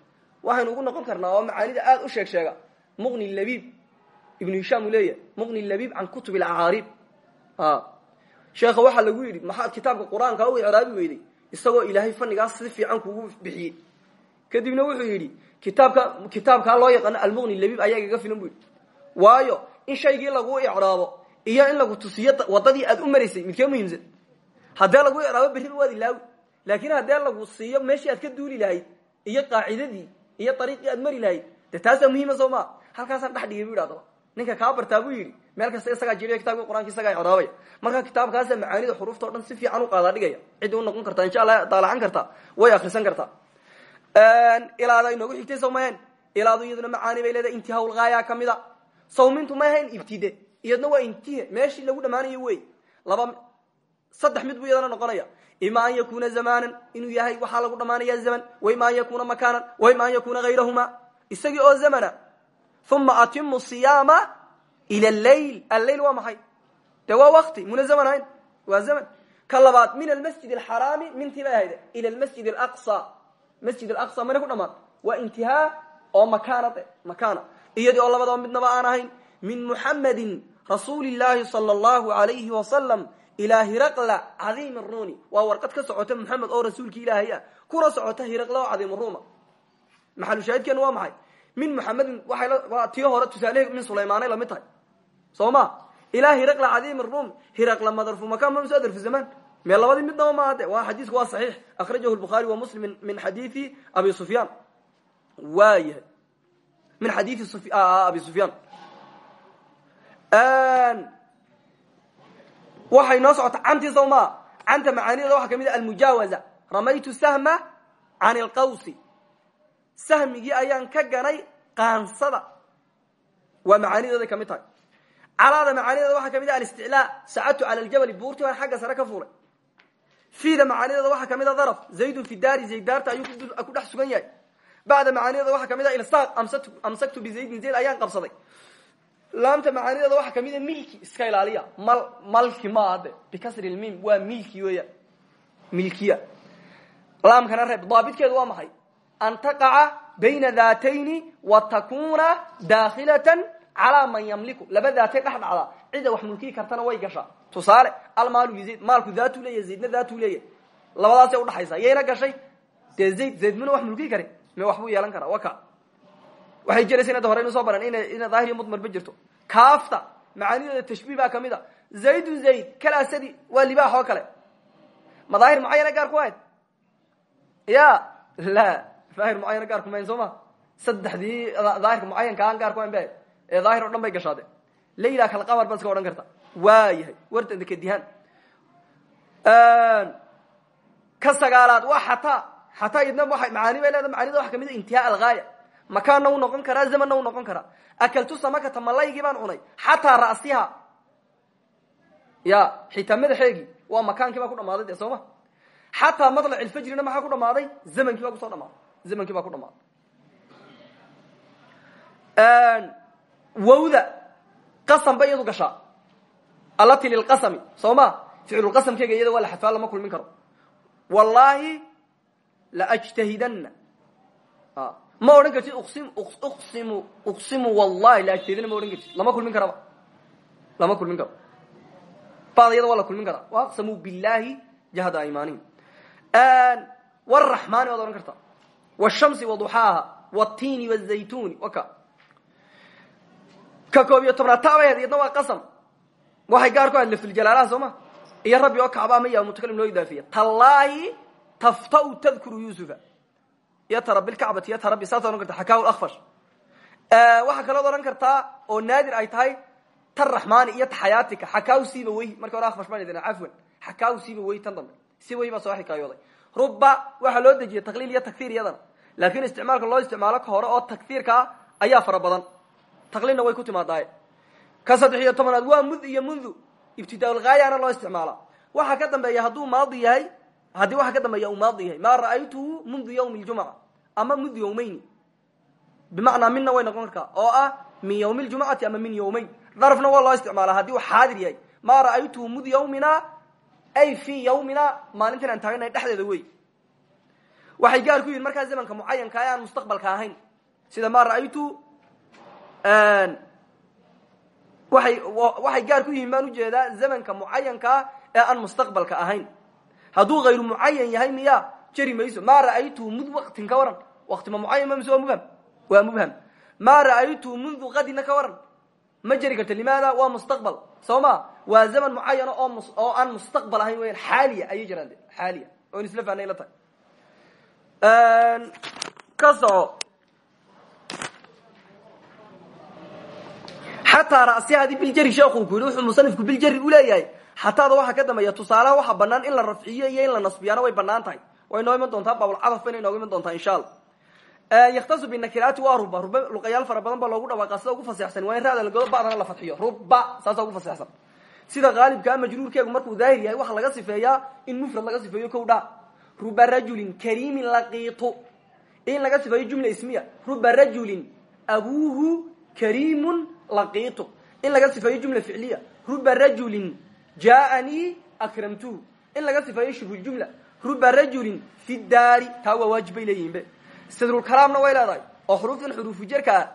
Speaker 1: waxaynu ugu noqon karnaa oo macaanida aada u sheeg sheega muqni labiib ibnu hishaam uu leeyahay muqni labiib can kutub alcaarib sheekha waxaa lagu yidhi maxaad kitaabka qur'aanka u icraabi weyday isagoo ilaahay fanigaas si fiican kugu bixiyey kadibna wuxuu yidhi kitaabka kitaabkaa loo yaqaano almuqni labib ayaa igaga filan bu yidhi waayo in shaygii lagu icraabo iyo in lagu tusiyo wadadii aad u maraysay midkee muhiimsan haddee lagu icraabo berriba waad ilaawi laakin haddee lagu siiyo meeshii aad ka duuli lahayd iyo qaacidadii iyo ariiqii aad mari lahayd de taasaa muhiima soo maa halkaasaan dhex dhigay bu ninka kaa bartaa buu yidhi meel kasta isagaa jiriya kitabka qur'anka isagaa icraabaya. Marka kitaabkaasa macaanida xuruufta o dhan si fiican u qaadaa dhigaya ciddi u noqon kartaa insha allah daalacan kartaa way akrisan kartaa ilaada inoogu xigtay sow mahayn ilaadu iyaduna macaani bay leedahay intihaulgaaya kamida sawmintu ma ahayn ibtide iyadna waa intihe meeshii lagu dhamaanayo wey laba saddex mid buu iyadana noqonaya. Ima an yakuna zamanan inuu yahay waxaa lagu dhamaanaya zaman. Wa ima an yakuna makanan wa ima an yakuna gayrahuma isagii oo zamana uma atimu siyaama ila llayl alleyl waa maxay? De waa wakti muna zaman ahayn? Waa zaman. Ka labaad min almasjid alxaraami mintii bay ahayde ila almasjid alaqsa. Masjid alaqsa mana ku dhamaan waa intihaa oo makaana de makaana. Iyadii oo labadaba midnaba aan min muxamedin rasuuli llahi sala allahu alayhi wasalam ilaa hiraqla cadiim runi waa warqad ka socota muxamed oo rasuulki ilaahay ah. Kuna socota hiraqla oo cadiim ruma maxalushaahidkeenu waa maxay? Min muxamedin waa tii hore tusaalehe min sulaymaanay la mid tahay. Soo ma? Ilaa hiraqla cadiim rum hiraqla madarfu makan ma soo darfu zaman. Mee labadii midnaba maaha de waa xadiisku waa saxiix. Akhrajahu lbukhaari wa muslim min xadiidi abi sufyaan. Waa yahay min xadiidi abi sufyaan waxay noo socota cantii soo maa canta macaanideeda waxaa ka mid a almujaawaza ramaytu sahma can ilqawsi sahmigii ayaan ka ganay qaansada. Waa macaanideeday ka mid tahay. Calaada macaanideeda waxaa ka mid a alisticlaa. Sacadtu cala ljabali buurtii baan xagga sare fiida macaanideeda waxaa ka mid a daraf. Zaydun fi daari zayd daarta ku dhex sugan yahay. Bacda macaanideeda waxaa ka mid a ilsaaq amsaktu bizaydin zayd ayaan qabsaday laamta macaanideeda waxaa ka mid a milki iska ilaaliya. Mal malki ma ade bikasri lmim waa milki weeyaan milkiya. Laamkana reeb daabitkeedu waa maxay? An taqaca bayna daatayni wa takuna dakhilatan calaa man yamliku. Laba daatay dhex dhacda cidda wax mulkiyi kartana way gashaa tusaale almaalu bizayd maalku daatu leeyahy zaydna daatu leeyahy labadaasay udhaxaysa yayna gashay. Dee zayd zayd muna wax mulkiyi karin me waxbuu yeelan karaa wa ka waxay jiraysa inada hore inu soo baran ina daahir iyo mudmarba jirto. Kaafta macaanideeda tashbiih baa ka mid a zaydun zayd kalasadi waa libaax oo kale. Ma daahir mucayana gaar ku ahayd? Ya la daahir mucayana gaar kumahayn soo ma? Saddexdii daahirka mucayanka aan gaar ku hayn ba ee daahir o dhan bay gashaade. Layla kal qamar baad iska odhan karta. Waa yahay wardan kadihaan ka sagaalaad waa xataa xataa idna macaani bay macaanida waxa ka mid a intihaa algaaya makaanna u noqon karaa zamanna u noqon karaa. Akaltu samakata malaygii baan cunay. Xataa ra'siha. Ya xitaa madaxeegii waa makaankii baa ku dhamaaday dee soo ma xataa madlac ilfajrina maxaa ku dhamaaday zamankii baa ku soo dhamaaday zamankii baa ku dhamaaday wawda qasam ba iyadu gashaa. Allati lilqasami soo ma ficlulqasamkeega iyada waa la xadfaa lama kulmin karo. Wallahi laajtahidana ma odhan kartid uqsimu uqsimu wallahi laajtahidana ma odhan kartid. Lama kulmin karaba. Lama kulmin karo bada iyada waa la kulmin karaa. Waaqsamuu billahi jahda aymaanihim waraxmaani waad odhan kartaa wshamsi waduxaaha wtiini wzaytuni waka ka. Koob iyo tobnaad tabaheed iyadna waa qasam. Waxay gaar ku ahayd laftuljalaalaha soo ma? Iyo rabbi oo kacba ama ya mutakalim loo idaafiya tallaahi taftau tadkuru yusufa yatara bilkacbati yata rabbi saasa odhan karta xakaahu akfash waxaa kalood odhan kartaa oo naadir ay tahay tan raxmaani iyo taxayaatika. Xakaahu siiba wey marka hore akfash baan idin cafwan xakaahu siiba wey tan dambe. Si wey baa soo xikaayooday ruba waxaa loo dejiyay taqliil iyo takfiir iyadana laakin isticmaalka loo isticmaalo ka hore oo takfiirkaa ayaa fara badan. Taqliilna way ku timaadaaye ka saddex iyo tobanaad waa mud iyo mundu. Ibtidaaulghaayana loo isticmaala. Waxaa ka dambeeya hadduu maadi yahay haddii waxaa ka dambeeya uu maadi yahay maa ra'aytuhu mundu ywmi ljumca ama mundu yawmayni. Bimacnaa mina way noqon kartaa oo ah min ywmi ljumcati ama min yawmayn. Darafna waa loo isticmaala haddii uu xaadir yahay. Maa ra'aytuhu mud ywmina ay fi ywmina maalintan aan taaganahay dhexdeeda wey. Waxay gaar ku yihiin markaa zamanka mucayanka ee aan mustaqbalka ahayn. Sida maa ra'aytu waay waxay gaar ku yihiin baan u jeedaa zamanka mucayankaa ee aan mustaqbalka ahayn hadduu hayru mucayan yahay miya jeri mayso. Maa ra'aytuhu mud waktin ka waran? Wakti ma mucayan ma mise waa mubham? Waa mubham. Maa ra'aytuhu mundu qadina ka waran? Ma jeri karto limaada waa mustaqbal. Soo ma? Waa zaman mucayana oo oo aan mustaqbal ahayn weyaan xaaliya ayay jiraan de. Xaaliya. Oon isla fahnay la tahay. Ka soco xataa ra'sihaadii biljari sheekuu ku yidhi. Wuxuu musanifku biljari uleeyahay xataada waxaa ka dambeeya tusaalaha waxaa banaan in la rafciyo iyo in la nasbiyaana way bannaan tahay. Way noo iman doontaa baabulcadaf bayna inooga iman doontaa insha alla yaktasu binakiraati waa ruba. Ruba luqayaal fara badan baa loogu dhawaaqa sida ugu faseexsan. Waa in raada lagodo bacdana la fadxiyo. Ruba saasa ugu faseexsan. Sida qaalibkaa majruurkeegu markuu daahir yahay waxaa laga sifeeyaa in mufrad laga sifeeyo kow dha ruba rajulin kariimin laqiitu. In laga sifeeyo jumla ismiya. Ruba rajulin abuuhu kariimun laqiitu. In laga sifeeyo jumla ficliya. Ruba rajulin jaaanii akramtuhu in laga sifeeyo shibhuljumla ruba rajulin fi daari taa waa waajib bay leeyihinbe istidrulkalaamna way leedahay oo xuruuftan xuruufu jerka ah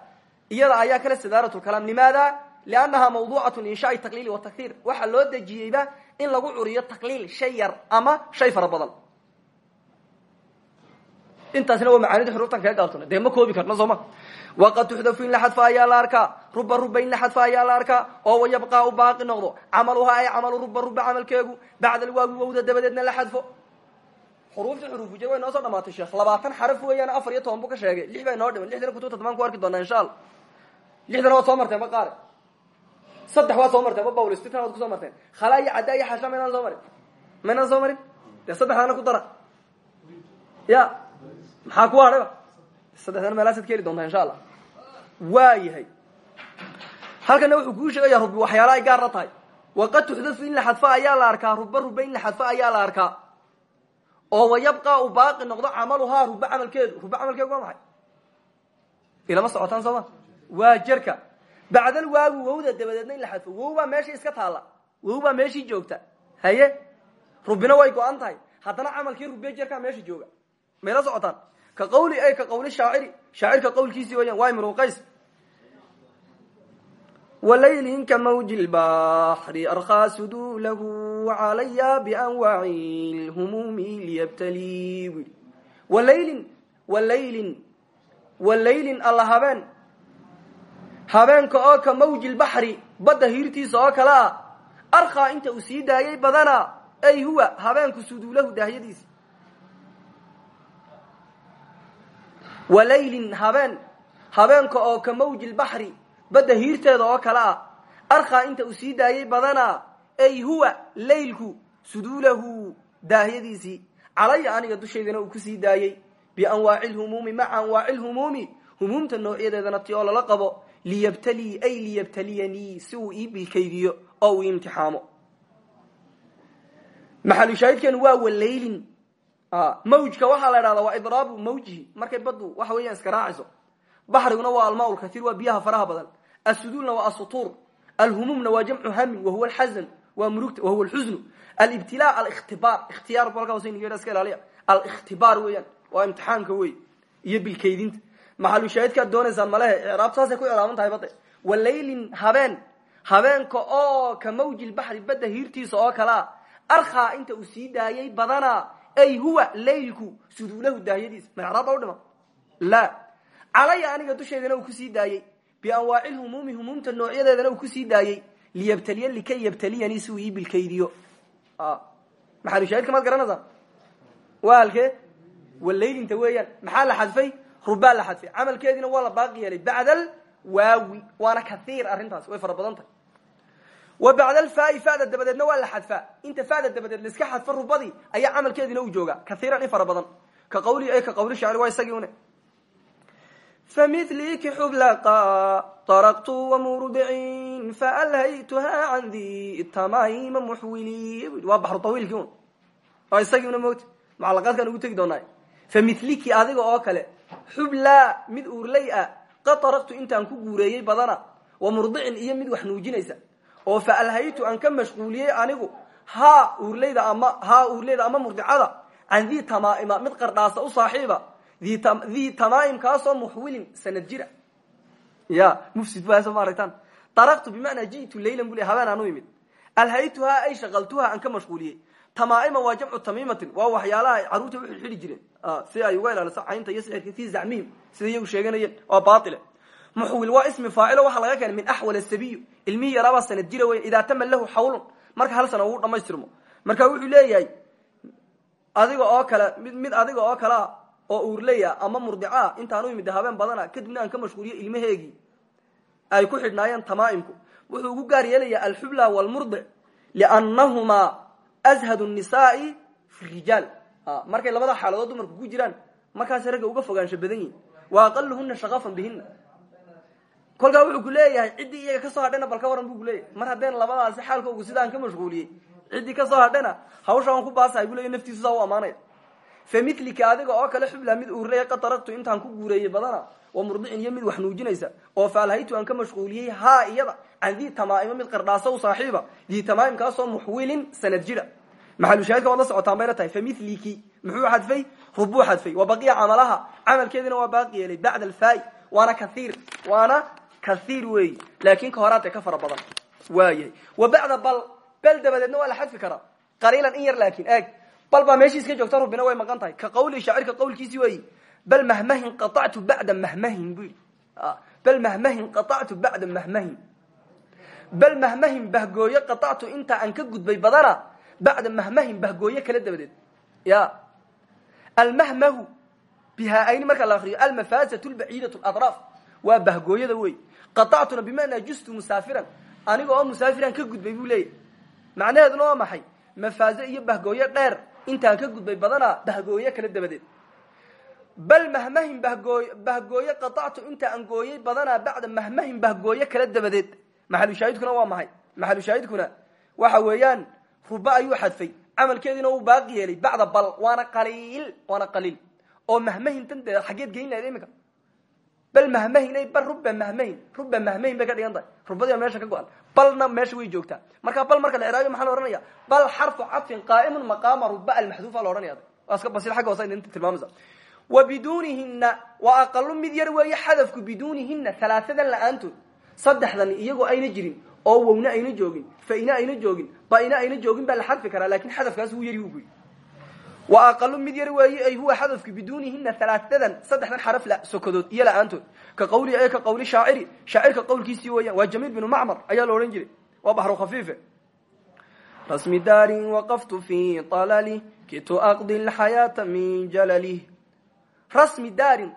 Speaker 1: iyada ayaa kale istidaaratulkalaam limaada liannaha mawduucatu inshaai taqliili watakhiir waxaa loo dejiyeyba in lagu curiyo taqliil shay yar ama shay fara badan intaasna waa macaanida xuruuftan kaga gaabtona dee ma koobi karna soo ma. Waqad tuxdafu in la xadfa ayaa ruba ruba in la xadfa ayaa la arkaa. Oo wayabqaa u baaqi noqdo. Camaluhaa ay camalu ruba ruba camalkeegu. Bacda alwaawi wowda dabadeedna la xadfo. Xuruufta xuruufujir way noo soo dhamaatay sheekh. Labaatan xaraf weeyaan afar iyo toban ka sheegay. Lix noo dhiman. Lixdana kutubta tamaan ku arki doonaa insha lixdana soo marteen ba qaare. Saddex waad soo marteen ba bawlistitna waad ku soo marteen. Khalaa iyo caddaa soo marin? Maynaan soo marin? Ku ya maxaa ku hadhayba saddexdana meelaasaad ka heli doontaa insha allah. Waa halkana wuxuu kuu sheegaya rubi waxyaala ay gaar tahay. Waqad tuxdafu in la xadfo ayaa la arkaa ruba ruba in la xadfo ayaa la arkaa. Oo wayabqa uu baaqi noqdo camaluhaa ruba camalkeedu ruba camalkeedu waa maxay? Ilama socotaan sooma waa jerka bacdal waawi wowda dabadeedna in la xadfo. Wow baa meeshii iska taalla. Wow baa meeshii joogta. Haye? Rubina way go-an tahay. Haddana camalkii rubiye jerkaa meesha jooga. Mayla socotaan ka qawli ay ka qawli shaaciri. Shaacirka qawlkiisii weyaan waa imru qays. Wlaylin ka mawji lbaxri arkhaa suduulahu calaya bianwaaci lhumuumi liyabtalii. Bu yidhi walaylin walaylin walaylin alla habeen. Habeenka oo ka mawji lbaxri badda hiirtiisa oo kale ah arkhaa inta uu badana ay huwa habeenku suduulahu daahyadiisa walaylin habeen. Habeenka oo ka mawji lbaxri badda hiirteeda oo kale ah. Arkhaa inta uu sii daayay badana ay huwa laylku suduulahu daahyadiisii. Calaya aniga dushaydana uu ku sii daayey bianwaaci lhumuumi maca anwaaci lhumuumi humuumta noocyadeedana ti oo lala qabo liyabtalii ay liyabtaliyanii si uu ii bilkaydiyo oo uu imtixaamo. Maxalushaahidkeenu waa walaylin mawjka waxaa la idhahdaa waa idraabu mawjihi. Markay baddu waxa weeyaan iska raacayso baxriguna waa almaa lkaiir waa biyaha faraha badan. Asuduulna waa asutuur alhumuumna waa jamcu hamin wahuwa alxazan waa murugta wahuwa alxusnu alibtila alikhtibaar. Ikhtiyaar balka hosen iska ilaaliya. Alikhtibaar weeyaan waa imtixaanka wey iyo bilkaydinta maxalushaahidkaad doonaysaan malehe icraab saasay ku icraaban tahay bade walaylin habeen habeenka oo ka mawji lbaxri badda hiirtiisa oo kalea arkhaa inta uu sii daayay badana ay huwa laylku suduulahu daahyadiisa ma icraab ba udhima la. Calaya aniga dusheedana uu ku sii daayey bianwaaci lhumuumi humuumta noocyadeedana uu ku sii daayey liyabtaliya likay yabtaliyanii si uu ii bilkaydiyo maxalushaahidka maad garanaysaa? Waa halkee? Walaylinta weeyaan. Maxaa la xadfay? Rubaa la xadfay. Camalkeediina waa la baaqi yeelay. Bacdal waawi. Waana kaiir arrintaas. Way fara badan tahay wa bacd alfaai fada dabadeedna waa la xadfaa inta fada dabadeed laiska xadfa rubadii ayaa camalkeediina u jooga kaiiran in fara badan. Ka qawli ka qawli shacri waa isagii une. Familiki xublaqa daraqtu wamurdicin faalhaytuha can di tamaima muxwili waa baxru tawiilkii un waa isagii una moogta mucalaqaadkaan ugu tegi doonaa. Familiki adiga oo kale xubla mid uurley ah qad intaan ku guureeyey badana wa iyo mid wax oo faalhaytu aan ka mashquuliyey anigu haa uurleyda ama haa uurleyda ama murdicada can dii tamaaima mid qardhaasa u saaxiiba dhi tamaim kaasoo muxwilin sanad jira. Ya mufsid baa soo ma aragtaan daraqtu bimacnaa ji'tu laylan bu le habeen aan u imid. Alhaytuhaa ay shaqaltuha aan ka mashquuliyey. Tamaaima waa jamcu tamiimatin waa waxyaalaha ay carruurta u xidhxidhi jireen. Si ay uga ilaaliso caynta iyo sixirka fii zacmihim sida iyagu sheeganayeen waa baile muxwil waa ismi faacilo waxaa laga keenay min axwal sabiyu ilmihii yaraabaa sanad jira weyn idaa tama lahu xawlun. Marka hal sana uu dhamaystirmo marka wuxuu leeyahay adiga oo kale mid mid adiga oo kalea oo uurleya ama murdicaa intaan u imid habeen badana kadibna aan ka mashquuliyo ilmaheegii ay ku xidhnaayeen tamaaimku. Wuxuu ugu gaar yeelaya alxubla walmurdic liannahumaa ashadu nisaai fi rijaal markay labada xaaladood dumarku ku jiraan markaasay ragga uga fogaansho badan yihiin wa kolkaa wuxuu ku leeyahay ciddii iyaga ka soo hadhayna bal ka waran bu kuleeyahy mar haddeen labadaasi xaalkoogu sidaan ka mashquuliyey ciddii ka soo hadhayna hawsha aan ku baasahay bu leya naftiisu saa u amaanaya. Fa milika adiga oo kale xubla mid uurlaya qad taraktu intaan ku guureeyey badana wa murdicin iyo wax nuujinaysa. Oo faalhaytu aan ka mashquuliyey haa iyada can dii mid qardhaaso u saaxiiba dii tamaaimkaasoo muxwilin sanad jira. Maxalushaahidka waad la socotaan bayna tahay fa muxuu xadfay? Rubuu xadfay. Wa baqiya camalaha camalkeediina waa baaqi yeelay bacda alfaai waana kaiir waana kaiir weeyi laakin ka horaatee ka fara badan. Waayahay wa bacda bal bel dabadeedna waa la xadfi karaa qaliilan in yar laakin eeg. Bal baa meeshii iska joogta rubina way maqan tahay. Ka qawli shaacirka qawlkiisi weeyi bal mahmahin qaactu bacda mahmahin bu bal mahmahin qaactu bacda mahmahin. Bal mahmahin bahgooye qaactu inta aan ka gudbay badana bacda mahmahin bahgooye kala dabadeed. Ya almahmahu bihaa-ayni marka la akriyo almafasatu lbaciidatu adraaf waa bahgooyada wey qaactuna bimacnaa justu musaafiran. Aniga oo musaafiran ka gudbay buu leeyahy macnaheeduna waa maxay? Mafaaze iyo bahgooye dheer intaan ka gudbay badanaa bahgooye kala dabadeed. Bal mahmahin bahgooy bahgooye qaactu inta aan gooyey badanaa bacda mahmahin bahgooye kala dabadeed. Maxalushaahidkuna waa maxay? Maxalushaahidkuna waxa weeyaan ruba ayuu xadfay. Camalkeediina uu baaqi yeelay bacda bal waana qaliil waana qaliil. Oo mahmahin tan dee xaggeed geyn lahayd imika bal mahmahin bal ruba mahmahin ruba mahmahin bay dhigan tahay. Rubadii meesha ka go-an balna meesha way joogtaa. Marka bal marka la eraayo maxaa la ohanaya bal xarfu cadfin qaa'imun maqaama ruba almaxduufa la ohanaya waa iska basil xagga hoose idinta tilmaamaysa wa bidunihina waa aqalo mid yar weeye xadafku bidunihina halaahadan la'aantood. Saddexdan iyagoo ayna jirin oo wowna ayna joogin faina ayna joogin baina ayna joogin baa la xadfi karaa laakiin xadafkaas yari uguyi wa aqalo mid yar weeye ay huwa xadafku bidunihina halaahadan saddexdan xaraf sokodood iyo la'aantood ka qawli ka qawli shaaciri shaacirka qawlkiisii weeyaan waa jamiil binu macmar ayaa la odhan jiray. Waa baxru khafiife. Rasmi daarin waqaftu fi alali kitu aqdi lxayaata min jalalih rasmi daarin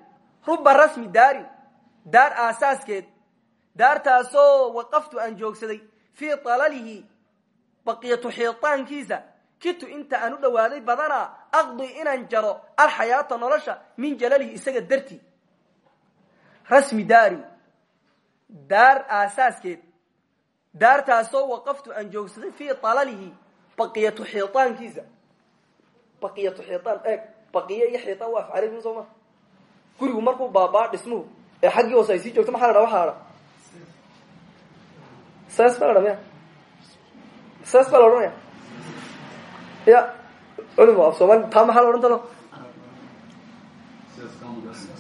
Speaker 1: ruba rasmi daarin daar aasaaskeed daartaasoo waqaftu aan joogsaday fii alalihi baqiyatu xiitaankiisa kitu inta aan u dhawaaday badanaa aqdi inaan jaro alxayaata nolosha min jalalihi isaga dartii rasmi daarin daar aasaaskeed daartaasoo waqaftu aan joogsaday fii alalihi baqiyatu xiitaankiisa. Baqiyatu xiitaan eeg baqiye iyo xiitaan waa afcalin soo ma? Gurigu markuu baabaa dhismuhu ee xaggii hoose ay sii joogto maxaa la dha waxaa dha ses baa la dha maya ses baa la odhanaya ya culimo af soomali taa maxaa la odhan talo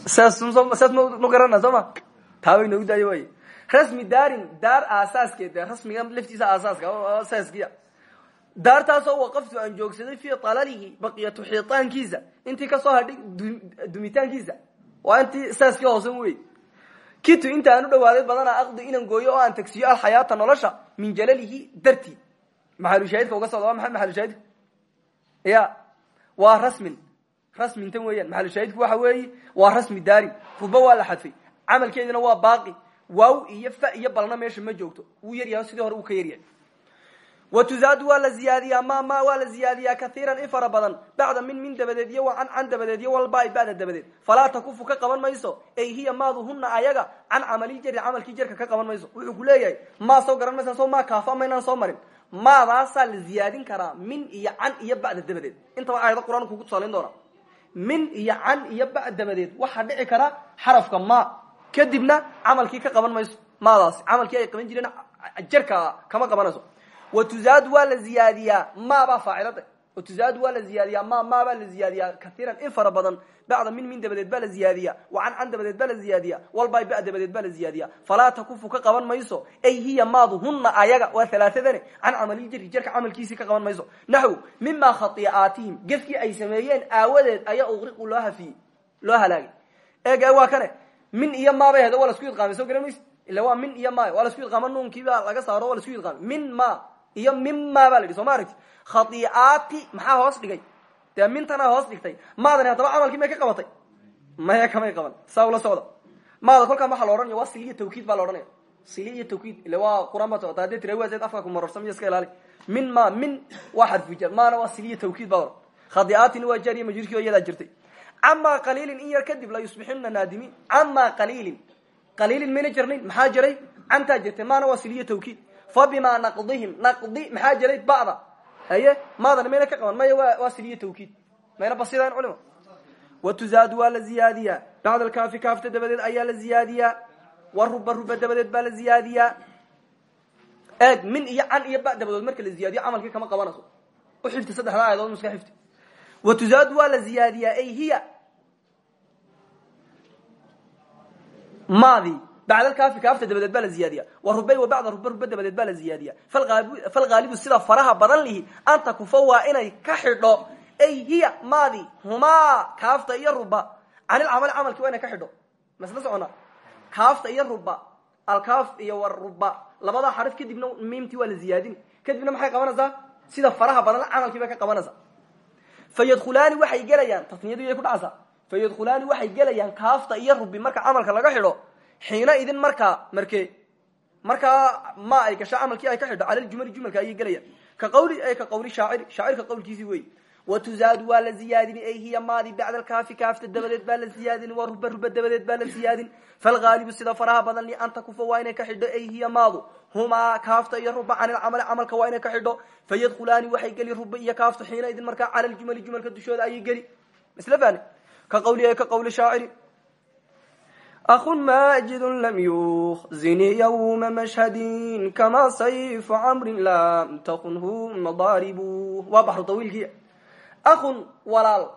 Speaker 1: ses ses ma garana soo ma taa bay noogu daayo way rasmi daarin daar aasaaskeed dee rasmiga laftiisa aasaaska seskiya daartaasoo waqaftu aan joogsaday fii alalihi baqiyatu xiitaankiisa intii ka soo hadhay dumitaankiisa waa intii saaskii hoosan wey kitu inta aan u dhawaaday badanaa aqdi inaan gooyo oo aan tagsiyo alxayaata nolosha min jalalihi dartii maxalushaahidka uga socda waa maxay maxalushaahidka ya waa rasmin. Rasmin tan weeyaan maxalushaahidku waxa weeye waa rasmi daarin ruba waa la xadfay. Camalkeedina waa baaqi. Waaw iyo fa iyo balna meesha ma joogto. Wuu yaryahay sidii hore uu ka yaryahay watuzaadu waa la ziyaadiyaa ma ma waa la ziyaadiyaa kaiiran in fara badan. Bacda min min dabadeed iyo wa can dabadeed iyo walba bacda dabadeed. Falaa takufu ka qaban mayso. Ay hiya maaduhuna ayaga can camali jari camalkii jarka ka qaban mayso. Wuxuu ku leeyahay maa soo garan maysa soo maa kaafa maynaan soo marin maadaasaa la ziyaadin karaa min iyo can iyo bacda dabadeed. Intaba aayado qur'aan kugu tusaalayn doona. Min iyo can iyo bacd dabadeed waxaa dhici kara xarafka ma. Kadibna camalkii ka qaban mayso maadaasi camalkii ay qaban jireen jarka kama qabanayso. Watuzaad waa la ziyaadiyaa maabaa faacilada tuzaadu waa la ziyaadiyaa ma ma baa la ziyaadiyaa kaiiran in fara badan bacda min min dabadeed baa la ziyaadiya wa can can dabadeed baa la ziyaadiya walbay ba dabadeed baa la ziyaadiya falaa takufu ka qaban mayso ay hiya maadu huna ayaga waa alaaadane can camaliljari jarka camalkiisii ka qaban mayso naxw mima khaiaatihim gefkii ay sameeyeen aawadeed ayaa uqriqu loo hafiyey loo halaagay eega waa kane min iyo maabay heda waa lasku idqaamay soo garan mayse ila waa min iyo ma waa lasku idqaama nuunkiibaa laga saaro waa lasku idqaamay min ma baa hoos dhigay dee mintanaa hoos dhigtay. Maadani haddaba camalkii may ka qabatay? Maya kamay qaban. Saa ula socda maada kolkaan waxaa la odhanaya waa siliya tawkiid baa la odhanaya. Siliya tawkiid ila waa quraan baa socota haddii tira waaseed afka kumarorsamyo iska ilaali. Min ma min waa xarfujar maana waa siliya tawkiid baa odhan. Khadiaatina waa jaariya majruurkii oo iyadaa jirtay. Camaa qaliilin in yar kadib la yusbixuna naadimiin camaa qaliilin. Qaliilin mayna jirnayn maxaa jiray cantaa jirtay. Maana waa siliya tawkiid. Fa bimaa naqdihim. Naqdi maxaa jiray ba'da haye maadana mayna ka qaban? Maya waa siliya tawkiid. Mayna basidaan culima watuzaadu waa la ziyaadiyaa. Bacda alkaafi kaafta dabadeed ayaa la ziyaadiyaa. Wa ruba ruba dabadeed baa la min iyo can iyo ba dabadood marka la ziyaadiyo camalkii kama qabanayso u xifti saddexda aayadood muska xifti. Watuzaadu waa la ziyaadiyaa ay hiya. Maadi bacd alkaafi kaafta dabadeed baa la ziyaadiya wa rubay wa bacda ruba ruba dabadeed baa la ziyaadiya falgaalibu sida faraha badan lihi anta kufa waa inay ka xidho ay hiya maadi humaa kaafta iyo ruba canilcamali camalki waa inay ka xidho masla socona kaafta iyo ruba alkaaf iyo waruba labadaa xarif kadibna miimtii waa la ziyaadin kadibna maxay qabanaysaa sida faraha badan camalkii bay ka qabanaysaa fayadkhulaani waxay gelayaan tasniyadu yay ku dhacaysaa xidho xiina idin markaa markee markaa ma ay gasho camalkii ay ka xidho cala ljumali jumalka ayay gelayaan. Ka qawli ka qawli shaaciri shaacirka qawlkiisii wey watuzaadu waa la ziyaadin ay hiya maadi bacda alkaafi kaafta dabadeed baa la ziyaadin wa ruba ruba dabadeed baa la ziyaadin. Falgaalibu sida faraha badan li anta kufa waa inay ka xidho ay hiya maadu. Humaa kaafta iyo ruba can ilcamali camalka waa inay ka xidho. Fayadkhulaani waxay geli ruba iyo kaafta xiina idin markaa cala ljumali jumalka dushooda ayay geli. Fahni ka qawli ka qawli shaaciri أخ ماجد لم يخزني يوم مشهد كما سيف عمر لم تخنه مضارب waa بحر طويilki أخ walaal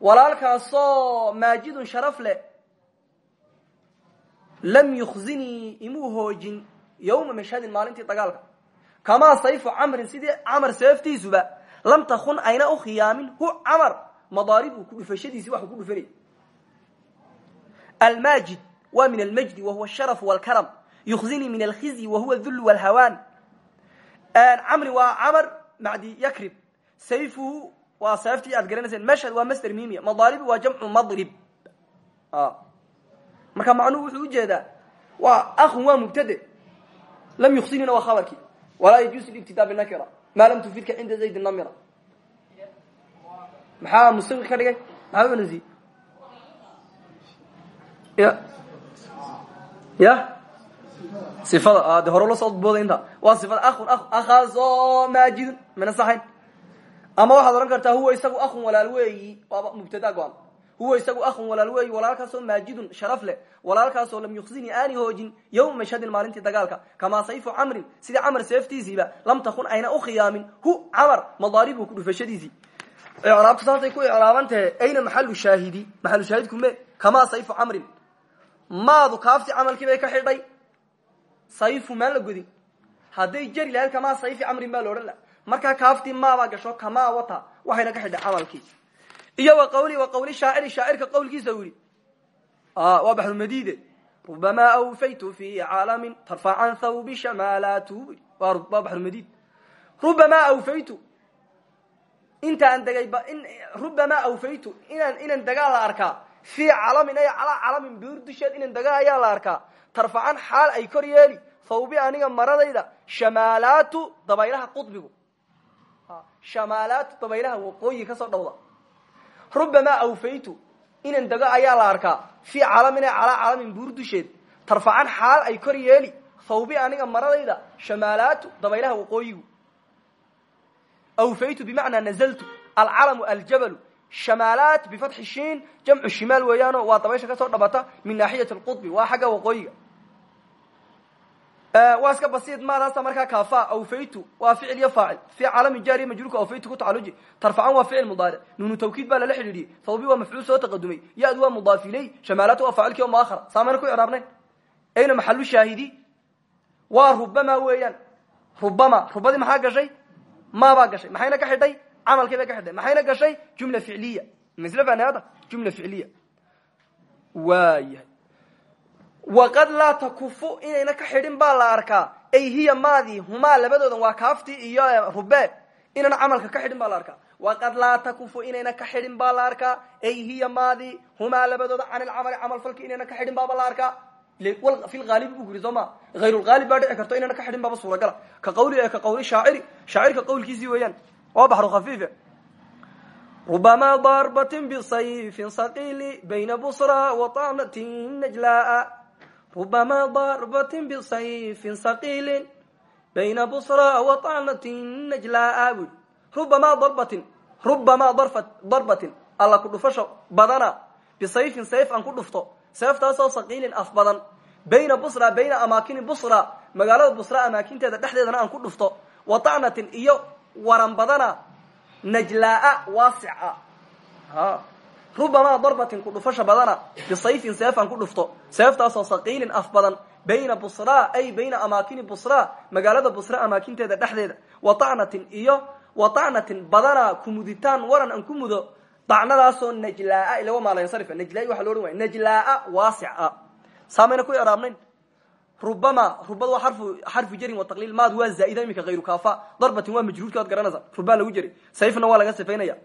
Speaker 1: walaalkaasoo maajid sharف leh lam يkزinii imuu hoojin yومa mashhadin maalintii dagaalka kamaa sayfu camrin sidii camar seeftiisuba lam takun ayna u khiyaamin hu camar madaaribu ku dhufashadiisi wax ku dhufanay almaajid waa min almajdi wa huwa sharaf wlkaram yukhzinii min alkhizyi wa huwa dhul wlhawaan camri waa camar macdi yakrib. Sayfuhu waa seeftii aad garanayseen mashhad waa masder mimiya madaaribi waa jamcu madrib. Marka macnuhu wuxuu u jeedaa waa akun waa mubtade lam yuksinina waa khabarkii walaa yajuusu ibtidaa binakira maa lam tufidka cinda zayd namira maxaa mustawi ka dhigay? Maxaa unasi ya ya? Ifada de hore la soo booda inta. Waa sifada ahun akhaasoo maajidun mina saxayn. Ama waxaad odhan kartaa huwa isagu ahun walaal weeyi. Waaba mubtada go-an huwa isagu ahun walaal weeyi walaalkaasoo maajidun sharaf leh. Walaalkaasoo lam yuksini aani hoojin yowma mashhadin maalintii dagaalka. Kamaa sayfu camrin sidii camar seeftiisiiba lam takun ayna u khiyaamin. Hu camar madaaribu ku dhufashadiisii. Icraabtu saasay ku icraaban tahe ayna maxalu shaahidi? Maxalu shaahidku me kamaa sayfu camrin maadu kaafti camalkii bay ka xidhay. Sayfu maan la godin hadday jeri lahayd kamaa sayfi camrin baa la odhan laha markaa kaaftii maabaa gasho kamaa wata waxayna ka xidhay camalkii. Iyo wa qawli wa qawli shaaciri shaacirka qawlkiisa u yihi waa baxrumadide rubamaa awfaytu fi caalamin tarfac can thawbi shamaalaatu waa baxrumadid rubamaa awfaytu. Intaan degay rubamaa awfaytu. Inaan inaan degaa la arkaa fi calamin ay calaa calamin buur dusheed inan la arkaa. Tarfacan xaal ay kor yeeli thawbi aniga maradayda. Shamaalaatu dabaylaha qudbigu. Shamaalaatu dabaylaha waqooyi ka soo dhawda rubamaa awfaytu inan dago la arkaa. Fi calamin ay calaa calamin buur dusheed tarfacan ay kor yeeli thawbi aniga maradayda. Shamaalaatu dabaylaha waqooyigu. Awfaytu bimacnaa nazaltu alcalamu aljabalu shamaalaat bifatxi shiin jamcu shimaal weeyaano waa dabaysha ka soo dhabata min naaxiyati lqudbi waa xagga waqooyiga waa iska basiid maadaasa markaa kafa awfaytu waa ficil iyo faacil fi calami jaariy majruurka awfaytu ku tacaluji tarfacan waa ficil mudaaric nuunu tawkiid baa lala xidhiidhiyey thawbi waa mafcuul soo taqadumay ya-du waa mudaaf iley shamaalatu waa faacilkii o muahara saamayna ku icraabnayn ayna maxalu shaahidi waa rubama weeyaan rubama rubadii maxaa gashay maabaa gashay maxayna ka xidhay camalkii bay ka xidhay maxayna gashay? Jumla ficliya. Misle faneada jumla ficliya. Waayahay. Waqad laa takufu inayna ka xidhin baa la arkaa. Ay hiya maadii humaa labadoodan waa kaaftii iyo rube inayna camalka ka xidhin baa la arkaa. Waqad laa takufu inayna ka xidhin baa la arkaa. Ay hiya maadii humaa labadooda can ilcamali camal falki inayna ka xidhin baaba la arkaa. Fi lhaalibi bu kuri soo ma qawlkiisii weeyaan waa baxru khafiife rubama darbatin bisayfin saqili bayna busra wa tanatin najlaa rubama darbatin bisayfin saqilin bayna busra wa tanatin najlaa bui rubamaa darbatin rubamaa darbatin. Alla ku dhufasho badana. Bisayfin sayf aan ku dhufto. Seeftaasoo saqiilin af badan. Bayna busra bayna amaakini busra. Magaalada busra amaakinteeda dhexdeedana aan ku dhufto. Wa tacnatin iyo waran badana najlaa waasica. Rubamaa darbatin ku dhufasha badana bisayfin seefaan ku dhufto. Seeftaasoo saqiilin af badan bayna busra ay bayna amaakini busra magaalada busra amaakinteeda dhexdeeda. Wa tacnatin iyo wa tacnatin badana kumuditaan waran aan ku mudo dacnadaasoo najlaa ila maalansarif najlaa waxa lo odhan waya ku icraabnayn rubama rubada waa arfu xarfu jarin wa taqliil maad waa zaaida iminka hayru kafa darbatin waa majruurki waad garanaysa. Rubaa lagu jeri sayfna waa laga sifaynaya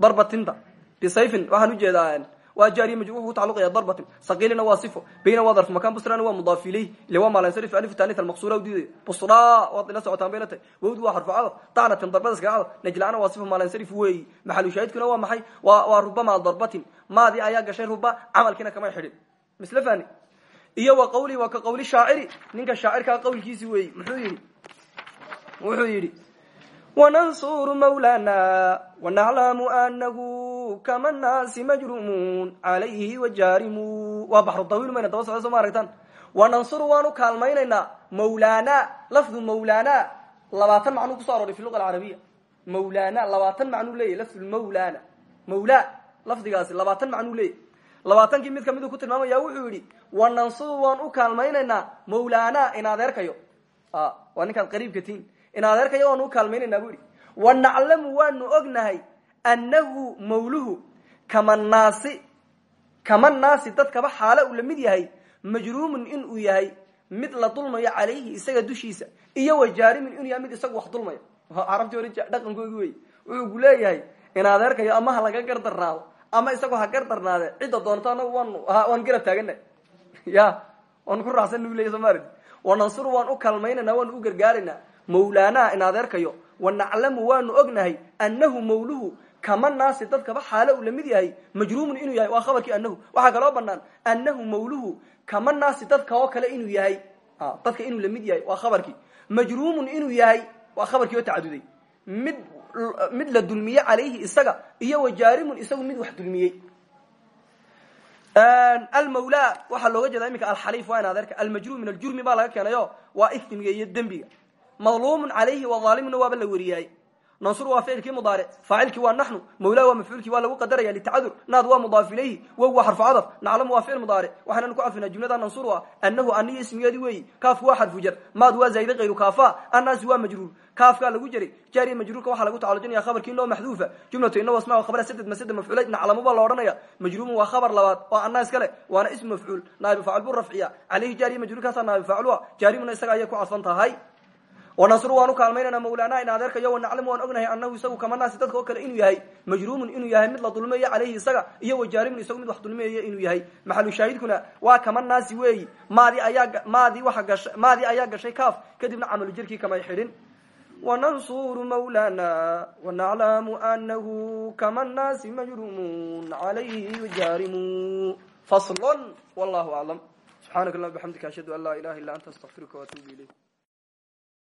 Speaker 1: darbatinta. Bisayfin waxaan u jeedaa waa jaariy majruur ku tacaluqaya darbatin. Saqiilina waa sifo. Bayna waa darfu makan busrana waa mudaaf ileyh ile waa maalansarif alif taanith almaqsura udiidaya busra waad ila socotaan bayna tahay. Wawd waa xarfu cadaf tacnatin darbada iskaga cadaf najlaana waa sifo maalansarif weeyi. Maxalu shaahidkuna waa maxay? Waa rubama darbatin. Maadii ayaa gashay ruba camalkiina kamay xidhin. Misle fani iyo wa qawli waa ka qawli shaaciri. Ninka shaacirkaa qawlkiisi weeyi muxuu yihi wuxuu yidhi wanansuru mawlana wanaclamu anahu kama naasi majrumun calayhi wajaarimu waa baxru tawiil mayna daba socda soo ma aragtaan? Wanansuru waanu kaalmaynaynaa mawlaana lafdu mawlaana labaatan macnuu kuso arooray fi luga alcarabiya. Mawlaana labaatan macnuu leeyahy lafdu mawlaana. Mawla lafdigaasi labaatan macnuu leeyahy labaatankii mid kamiduu ku tilmaamaya wuxuu yidhi wanansuru waan u kaalmaynaynaa mawlaana in adeerkayo waa ninkaad qariibka tiin in adeerkayo waanu u kaalmaynaynaa bu yidhi. Wanaclamu waanu ognahay annahu mawluhu kama naasi kama naasi dadkaba xaale uu la mid yahay majruumun in uu yahay mid la dulmayo calayhi isaga dushiisa iyo wajaarimin inuu yahay mid isagu wax dulmayo. Carabtii hore dhaqankoogi wey wuxuu ku leeyahay in adeerkayo ama ha laga gardarnaado ama isagoo ha gardarnaade cidda doonto anagu waan garab taagana ya waan ku raacsan leya somaali wanansuru waan u kalmaynana waan u gargaaraynaa mawlaanaha in adeerkayo wanaclamu waanu ognahay annahu mawluhu kama naasi dadkaba xaale uu la mid yahay majruumun inuu yahay waa khabarkii anahu waxaa kaloo banaan annahu mawluhu kama naasi dadka oo kale inuu yahay. Dadka inuu la mid yahay waa khabarkii majruumun inuu yahay waa khabarkii oo tacaduday mid mid la dulmiye calayhi isaga iyo wajaarimun isagu mid wax dulmiyey. Almawla waxaa looga jeeda iminka alxaliif waa in adeerka almajruum min aljurmi baa laga keenayo waa ifmiga iyo dembiga. Madluumun calayhi waaalimuna waaba la weriyaay nansur waa ficilkii mudaaric faacilkii waa naxnu mawla waa mafcuulkii waa lagu qadaraya litacadur naad waa mudaaf ilayhi wow waa xarfu cadaf naclamu waa ficil mudaaric waxaananu ku cadfinaa jumlada nansur ah anahu aniyo ismigeedi weeyi kaafku waa xarfu jar maad waa zaayide kayru kaafa annaasi waa majruur. Kaafkaa lagu jiray jaariya majruurka waxaa lagu tacalujinaya khabarkii inoo maxduufa jumlatu ina wasma khabara saded masada mafcuulay naclamu baa la odhanaya majruumun waa khabar labaad oo annaas kale waana ismu mafcuul naabi faacil buu rafciya calayhi jaariya majruurkaasaa naabi isaga ayay ku tahay wanasru waan u kaalmaynana mawlaana in adeerkayo wanaclamu waan ognahay anahu isagu kama naasi dadka oo kale inuu yahay majruumun inuu yahay mid la dulmeeyo calayhi isaga iyo wajaarimun isagu mid wax dulmeeyo inuu yahay maxalu shaahidkuna waa kama naasi weeyi maadi ayaa maadi waa gasha maadi ayaa gashay kaaf kadibna camalu jirkii kamay xidhin wanansuru mawlana wanaclamu anahu kama naasi majruumun calayhi wajaarimu faslon wallahu aclam subxaanaka allah bxamdika ashhadu an laa ilaha illa anta astaqfiruka waatuubu ilayk